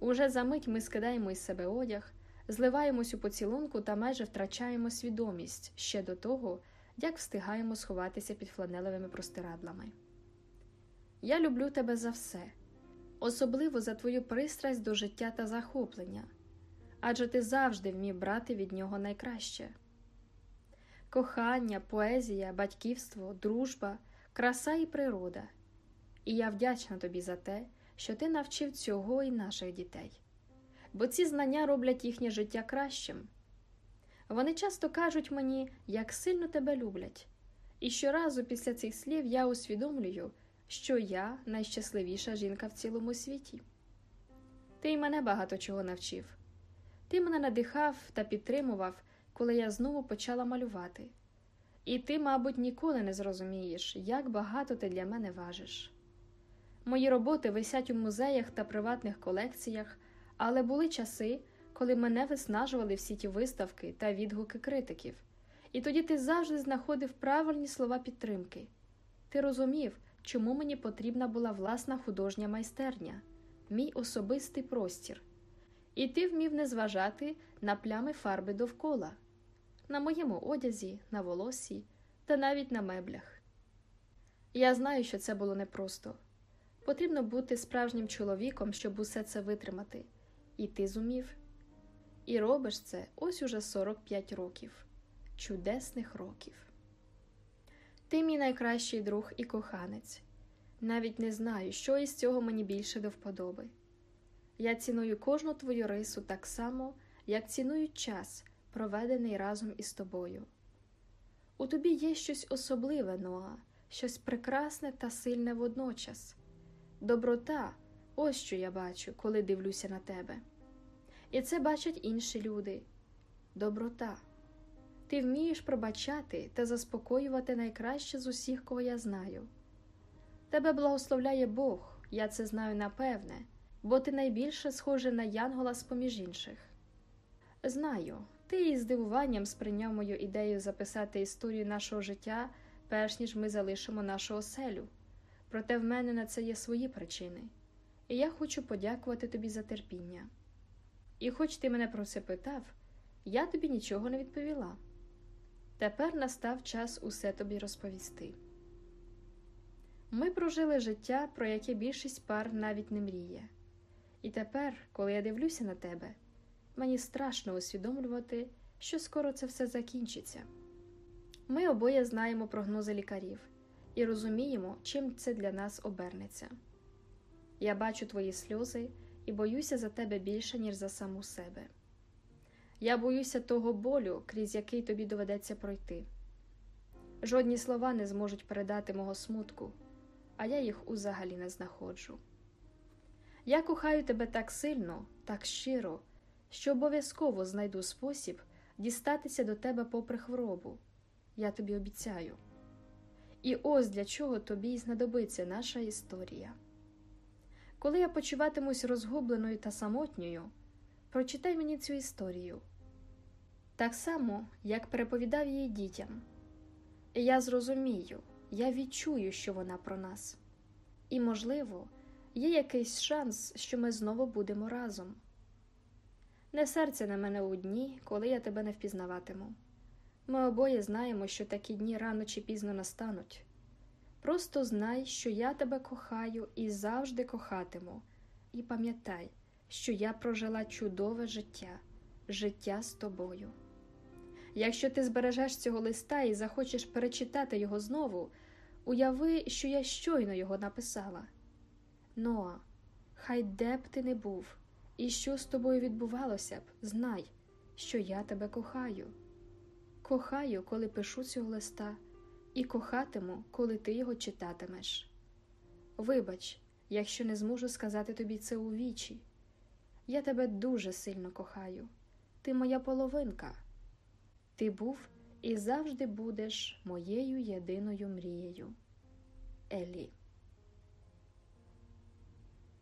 Уже за мить ми скидаємо із себе одяг, зливаємось у поцілунку та майже втрачаємо свідомість ще до того, як встигаємо сховатися під фланелевими простирадлами. Я люблю тебе за все, особливо за твою пристрасть до життя та захоплення, адже ти завжди вмів брати від нього найкраще. Кохання, поезія, батьківство, дружба, краса і природа. І я вдячна тобі за те, що ти навчив цього і наших дітей, бо ці знання роблять їхнє життя кращим. Вони часто кажуть мені, як сильно тебе люблять, і щоразу після цих слів я усвідомлюю, що я найщасливіша жінка в цілому світі. Ти й мене багато чого навчив. Ти мене надихав та підтримував, коли я знову почала малювати. І ти, мабуть, ніколи не зрозумієш, як багато ти для мене важиш. Мої роботи висять у музеях та приватних колекціях, але були часи, коли мене виснажували всі ті виставки та відгуки критиків, і тоді ти завжди знаходив правильні слова підтримки. Ти розумів, чому мені потрібна була власна художня майстерня, мій особистий простір, і ти вмів не зважати на плями фарби довкола, на моєму одязі, на волосі та навіть на меблях. Я знаю, що це було непросто. Потрібно бути справжнім чоловіком, щоб усе це витримати, і ти зумів. І робиш це ось уже 45 років, чудесних років. Ти мій найкращий друг і коханець. Навіть не знаю, що із цього мені більше до вподоби. Я ціную кожну твою рису так само, як ціную час, проведений разом із тобою. У тобі є щось особливе, Ноа, щось прекрасне та сильне водночас. Доброта ось що я бачу, коли дивлюся на тебе. І це бачать інші люди. Доброта. Ти вмієш пробачати та заспокоювати найкраще з усіх, кого я знаю. Тебе благословляє Бог, я це знаю напевне, бо ти найбільше схожий на Янгола з поміж інших. Знаю, ти із здивуванням сприйняв мою ідею записати історію нашого життя, перш ніж ми залишимо нашу оселю. Проте в мене на це є свої причини, і я хочу подякувати тобі за терпіння. І хоч ти мене про це питав, я тобі нічого не відповіла. Тепер настав час усе тобі розповісти. Ми прожили життя, про яке більшість пар навіть не мріє. І тепер, коли я дивлюся на тебе, мені страшно усвідомлювати, що скоро це все закінчиться. Ми обоє знаємо прогнози лікарів і розуміємо, чим це для нас обернеться. Я бачу твої сльози і боюся за тебе більше, ніж за саму себе. Я боюся того болю, крізь який тобі доведеться пройти. Жодні слова не зможуть передати мого смутку, а я їх узагалі не знаходжу. Я кохаю тебе так сильно, так щиро, що обов'язково знайду спосіб дістатися до тебе попри хворобу. Я тобі обіцяю. І ось для чого тобі й знадобиться наша історія. Коли я почуватимусь розгубленою та самотньою, прочитай мені цю історію. Так само, як переповідав її дітям. Я зрозумію, я відчую, що вона про нас. І, можливо, є якийсь шанс, що ми знову будемо разом. Не серце на мене у дні, коли я тебе не впізнаватиму. Ми обоє знаємо, що такі дні рано чи пізно настануть. Просто знай, що я тебе кохаю і завжди кохатиму, і пам'ятай, що я прожила чудове життя, життя з тобою. Якщо ти збережеш цього листа і захочеш перечитати його знову, уяви, що я щойно його написала. Ноа, хай де б ти не був, і що з тобою відбувалося б, знай, що я тебе кохаю. Кохаю, коли пишу цього листа, і кохатиму, коли ти його читатимеш. Вибач, якщо не зможу сказати тобі це у вічі. Я тебе дуже сильно кохаю, ти моя половинка. Ти був і завжди будеш моєю єдиною мрією. Елі.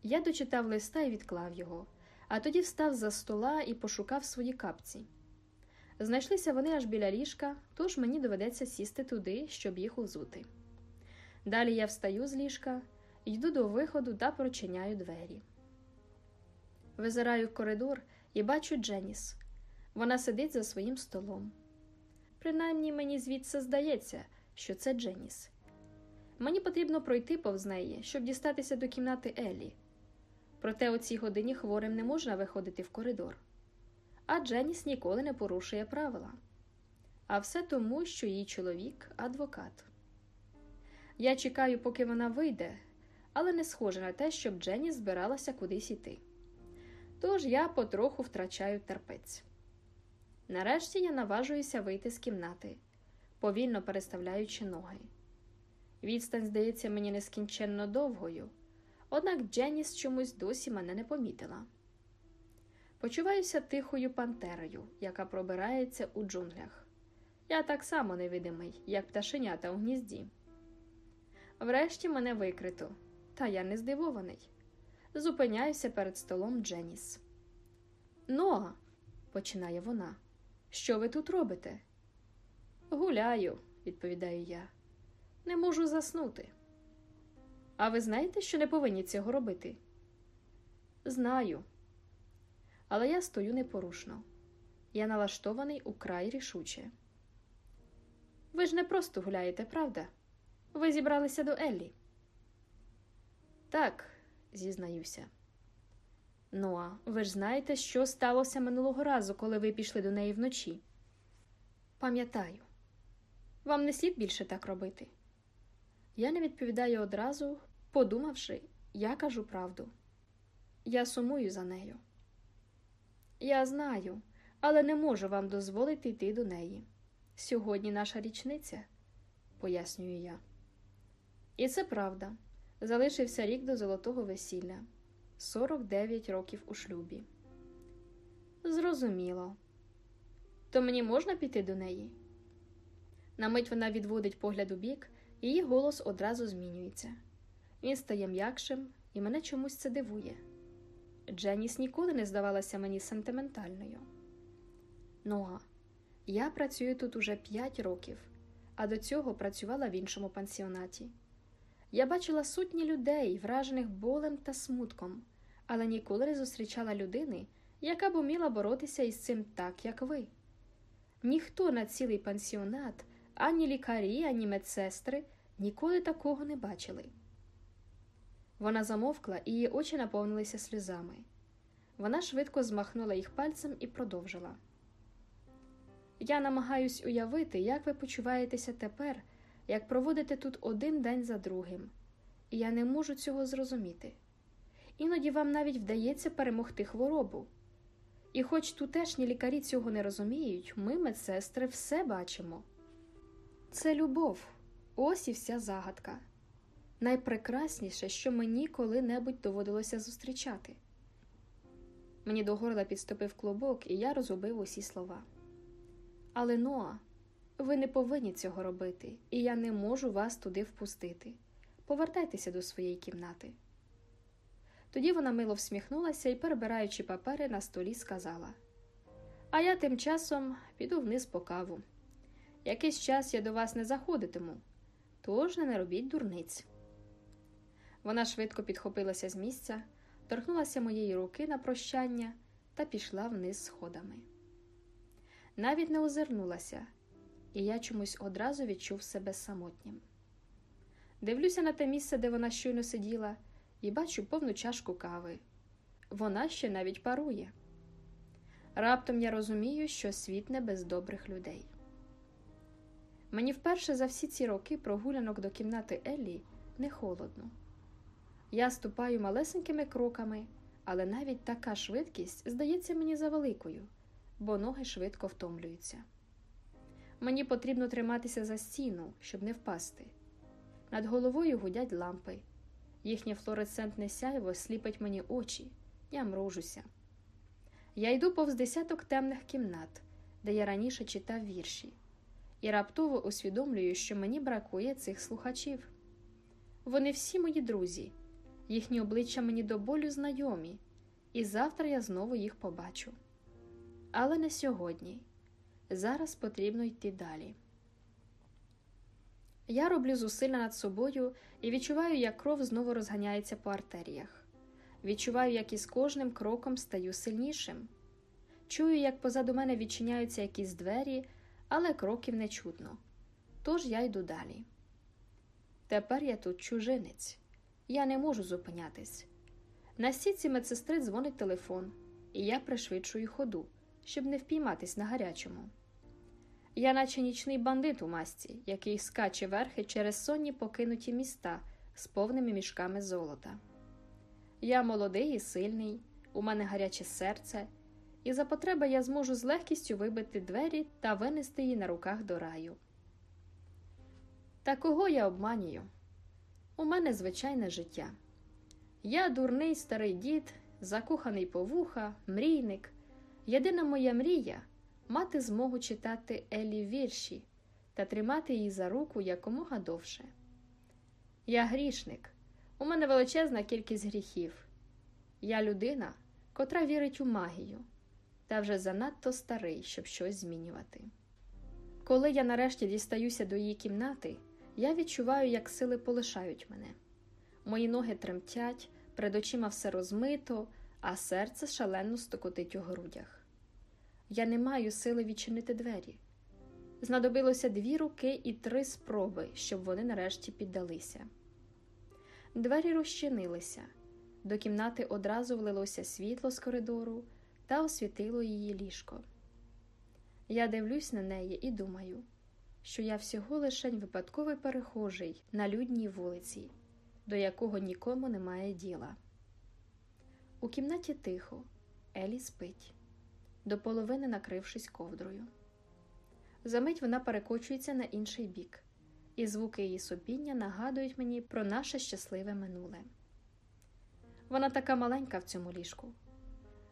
Я дочитав листа і відклав його, а тоді встав за стола і пошукав свої капці. Знайшлися вони аж біля ліжка, тож мені доведеться сісти туди, щоб їх узути. Далі я встаю з ліжка, йду до виходу та прочиняю двері. Визираю в коридор і бачу Дженіс. Вона сидить за своїм столом. Принаймні мені звідси здається, що це Дженіс. Мені потрібно пройти повз неї, щоб дістатися до кімнати Еллі. Проте у цій годині хворим не можна виходити в коридор. А Дженіс ніколи не порушує правила. А все тому, що її чоловік адвокат. Я чекаю, поки вона вийде, але не схоже на те, щоб Дженні збиралася кудись іти. Тож я потроху втрачаю терпець. Нарешті я наважуюся вийти з кімнати, повільно переставляючи ноги. Відстань здається мені нескінченно довгою, однак Дженіс чомусь досі мене не помітила. Почуваюся тихою пантерою, яка пробирається у джунглях. Я так само невидимий, як пташенята у гнізді. Врешті мене викрито, та я не здивований. Зупиняюся перед столом Дженіс. Ноа, починає вона. Що ви тут робите? Гуляю, відповідаю я. Не можу заснути. А ви знаєте, що не повинні цього робити? Знаю. Але я стою непорушно. Я налаштований украй рішуче. Ви ж не просто гуляєте, правда? Ви зібралися до Еллі? Так, зізнаюся. Ноа, ви ж знаєте, що сталося минулого разу, коли ви пішли до неї вночі? Пам'ятаю, вам не слід більше так робити. Я не відповідаю одразу, подумавши, я кажу правду. Я сумую за нею. Я знаю, але не можу вам дозволити йти до неї. Сьогодні наша річниця, пояснюю я. І це правда. Залишився рік до золотого весілля 49 років у шлюбі. Зрозуміло. То мені можна піти до неї? На мить вона відводить погляд у бік, її голос одразу змінюється. Він стає м'якшим, і мене чомусь це дивує. Дженіс ніколи не здавалася мені сентиментальною. Ноа, я працюю тут уже 5 років, а до цього працювала в іншому пансіонаті. Я бачила сотні людей, вражених болем та смутком, але ніколи не зустрічала людини, яка б уміла боротися із цим так, як ви. Ніхто на цілий пансіонат, ані лікарі, ані медсестри ніколи такого не бачили. Вона замовкла, і її очі наповнилися сльозами. Вона швидко змахнула їх пальцем і продовжила. Я намагаюсь уявити, як ви почуваєтеся тепер, як проводите тут один день за другим, і я не можу цього зрозуміти. Іноді вам навіть вдається перемогти хворобу. І хоч тутешні лікарі цього не розуміють, ми, медсестри, все бачимо. Це любов, ось і вся загадка. Найпрекрасніше, що мені коли-небудь доводилося зустрічати. Мені до горла підступив клубок, і я розгубив усі слова. Але Ноа, ви не повинні цього робити, і я не можу вас туди впустити. Повертайтеся до своєї кімнати. Тоді вона мило всміхнулася і, перебираючи папери на столі, сказала: А я тим часом піду вниз по каву. Якийсь час я до вас не заходитиму, тож не робіть дурниць. Вона швидко підхопилася з місця, торкнулася моєї руки на прощання та пішла вниз сходами. Навіть не озирнулася, і я чомусь одразу відчув себе самотнім. Дивлюся на те місце, де вона щойно сиділа, і бачу повну чашку кави. Вона ще навіть парує. Раптом я розумію, що світ не без добрих людей. Мені вперше за всі ці роки прогулянок до кімнати Еллі не холодно. Я ступаю малесенькими кроками, але навіть така швидкість здається мені завеликою, бо ноги швидко втомлюються. Мені потрібно триматися за стіну, щоб не впасти. Над головою гудять лампи. Їхнє флуоресцентне сяйво сліпить мені очі, я мружуся. Я йду повз десяток темних кімнат, де я раніше читав вірші, і раптово усвідомлюю, що мені бракує цих слухачів. Вони всі мої друзі, їхні обличчя мені до болю знайомі, і завтра я знову їх побачу. Але не сьогодні. Зараз потрібно йти далі. Я роблю зусилля над собою і відчуваю, як кров знову розганяється по артеріях. Відчуваю, як із кожним кроком стаю сильнішим. Чую, як позаду мене відчиняються якісь двері, але кроків не чутно. Тож я йду далі. Тепер я тут чужинець, я не можу зупинятись. На сітці медсестри дзвонить телефон, і я пришвидшую ходу, щоб не впійматись на гарячому. Я, наче нічний бандит у масці, який скаче верхи через сонні покинуті міста, з повними мішками золота. Я молодий і сильний, у мене гаряче серце, і за потреби я зможу з легкістю вибити двері та винести її на руках до раю. Та кого я обманюю? У мене звичайне життя. Я дурний старий дід, закоханий по вуха, мрійник. Єдина моя мрія мати змогу читати Елі вірші та тримати її за руку якомога довше. Я грішник, у мене величезна кількість гріхів. Я людина, котра вірить у магію, та вже занадто старий, щоб щось змінювати. Коли я нарешті дістаюся до її кімнати, я відчуваю, як сили полишають мене. Мої ноги тремтять, перед очима все розмито, а серце шалено стокотить у грудях. Я не маю сили відчинити двері. Знадобилося дві руки і три спроби, щоб вони нарешті піддалися. Двері розчинилися, до кімнати одразу влилося світло з коридору та освітило її ліжко. Я дивлюсь на неї і думаю, що я всього лишень випадковий перехожий на людній вулиці, до якого нікому немає діла. У кімнаті тихо, Елі спить, до половини накрившись ковдрою. Замить вона перекочується на інший бік, і звуки її сопіння нагадують мені про наше щасливе минуле. Вона така маленька в цьому ліжку.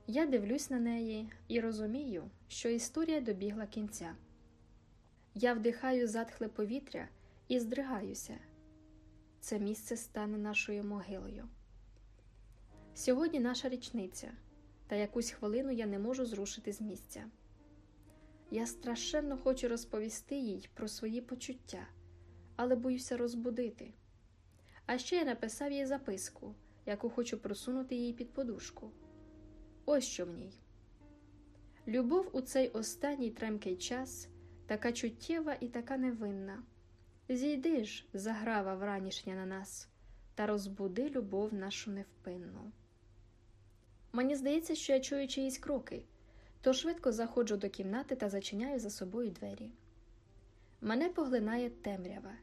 Я дивлюсь на неї і розумію, що історія добігла кінця. Я вдихаю затхле повітря і здригаюся. Це місце стане нашою могилою. Сьогодні наша річниця, та якусь хвилину я не можу зрушити з місця. Я страшенно хочу розповісти їй про свої почуття, але боюся розбудити. А ще я написав їй записку, яку хочу просунути їй під подушку. Ось що в ній. Любов у цей останній тремкий час така чуттєва і така невинна. Зійди ж, заграва вранішня на нас, та розбуди любов нашу невпинну. Мені здається, що я чую чиїсь кроки, то швидко заходжу до кімнати та зачиняю за собою двері. Мене поглинає темрява,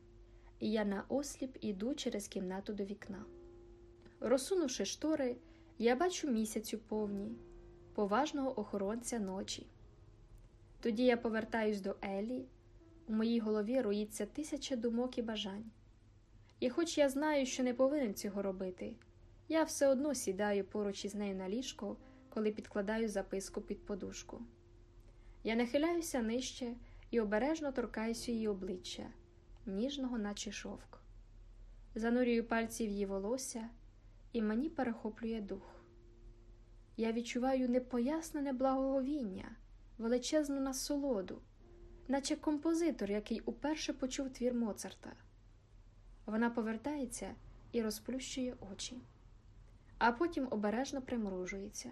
і я наосліп іду через кімнату до вікна. Розсунувши штори, я бачу місяцю повні, поважного охоронця ночі. Тоді я повертаюсь до Елі, у моїй голові роїться тисяча думок і бажань. І хоч я знаю, що не повинен цього робити, я все одно сідаю поруч із нею на ліжко, коли підкладаю записку під подушку. Я нахиляюся нижче і обережно торкаюся її обличчя, ніжного, наче шовк. Занурюю пальці в її волосся, і мені перехоплює дух. Я відчуваю непояснене благоговіння, величезну насолоду, наче композитор, який уперше почув твір Моцарта. Вона повертається і розплющує очі, а потім обережно примружується.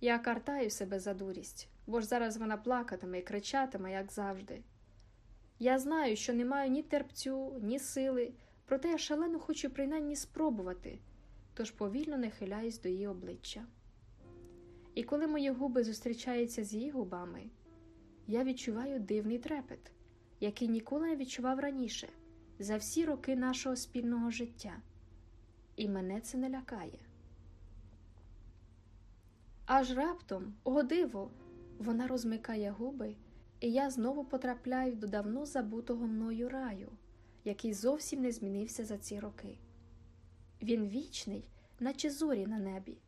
Я картаю себе за дурість, бо ж зараз вона плакатиме і кричатиме, як завжди. Я знаю, що не маю ні терпцю, ні сили, проте я шалено хочу принаймні спробувати, тож повільно нахиляюсь до її обличчя. І коли мої губи зустрічаються з її губами, я відчуваю дивний трепет, який ніколи не відчував раніше за всі роки нашого спільного життя, і мене це не лякає. Аж раптом, о диво, вона розмикає губи, і я знову потрапляю до давно забутого мною раю, який зовсім не змінився за ці роки. Він вічний, наче зорі на небі.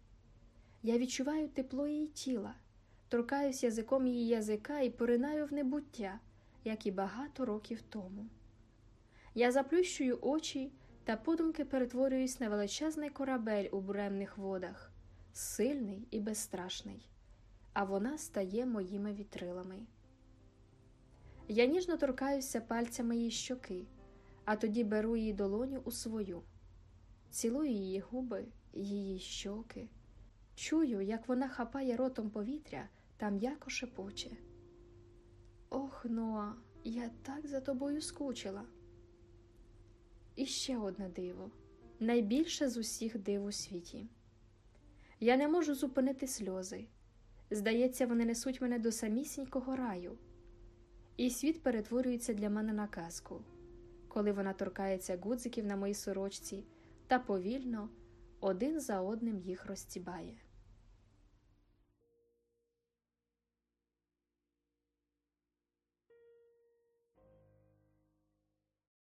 Я відчуваю тепло її тіла, торкаюсь язиком її язика і поринаю в небуття, як і багато років тому. Я заплющую очі та подумки перетворююсь на величезний корабель у буремних водах, сильний і безстрашний, а вона стає моїми вітрилами. Я ніжно торкаюся пальцями її щоки, а тоді беру її долоню у свою, цілую її губи, її щоки. Чую, як вона хапає ротом повітря та м'яко шепоче. Ох, Ноа, я так за тобою скучила. І ще одне диво найбільше з усіх див у світі. Я не можу зупинити сльози. Здається, вони несуть мене до самісінького раю, і світ перетворюється для мене на казку, коли вона торкається гудзиків на моїй сорочці та повільно один за одним їх розстібає.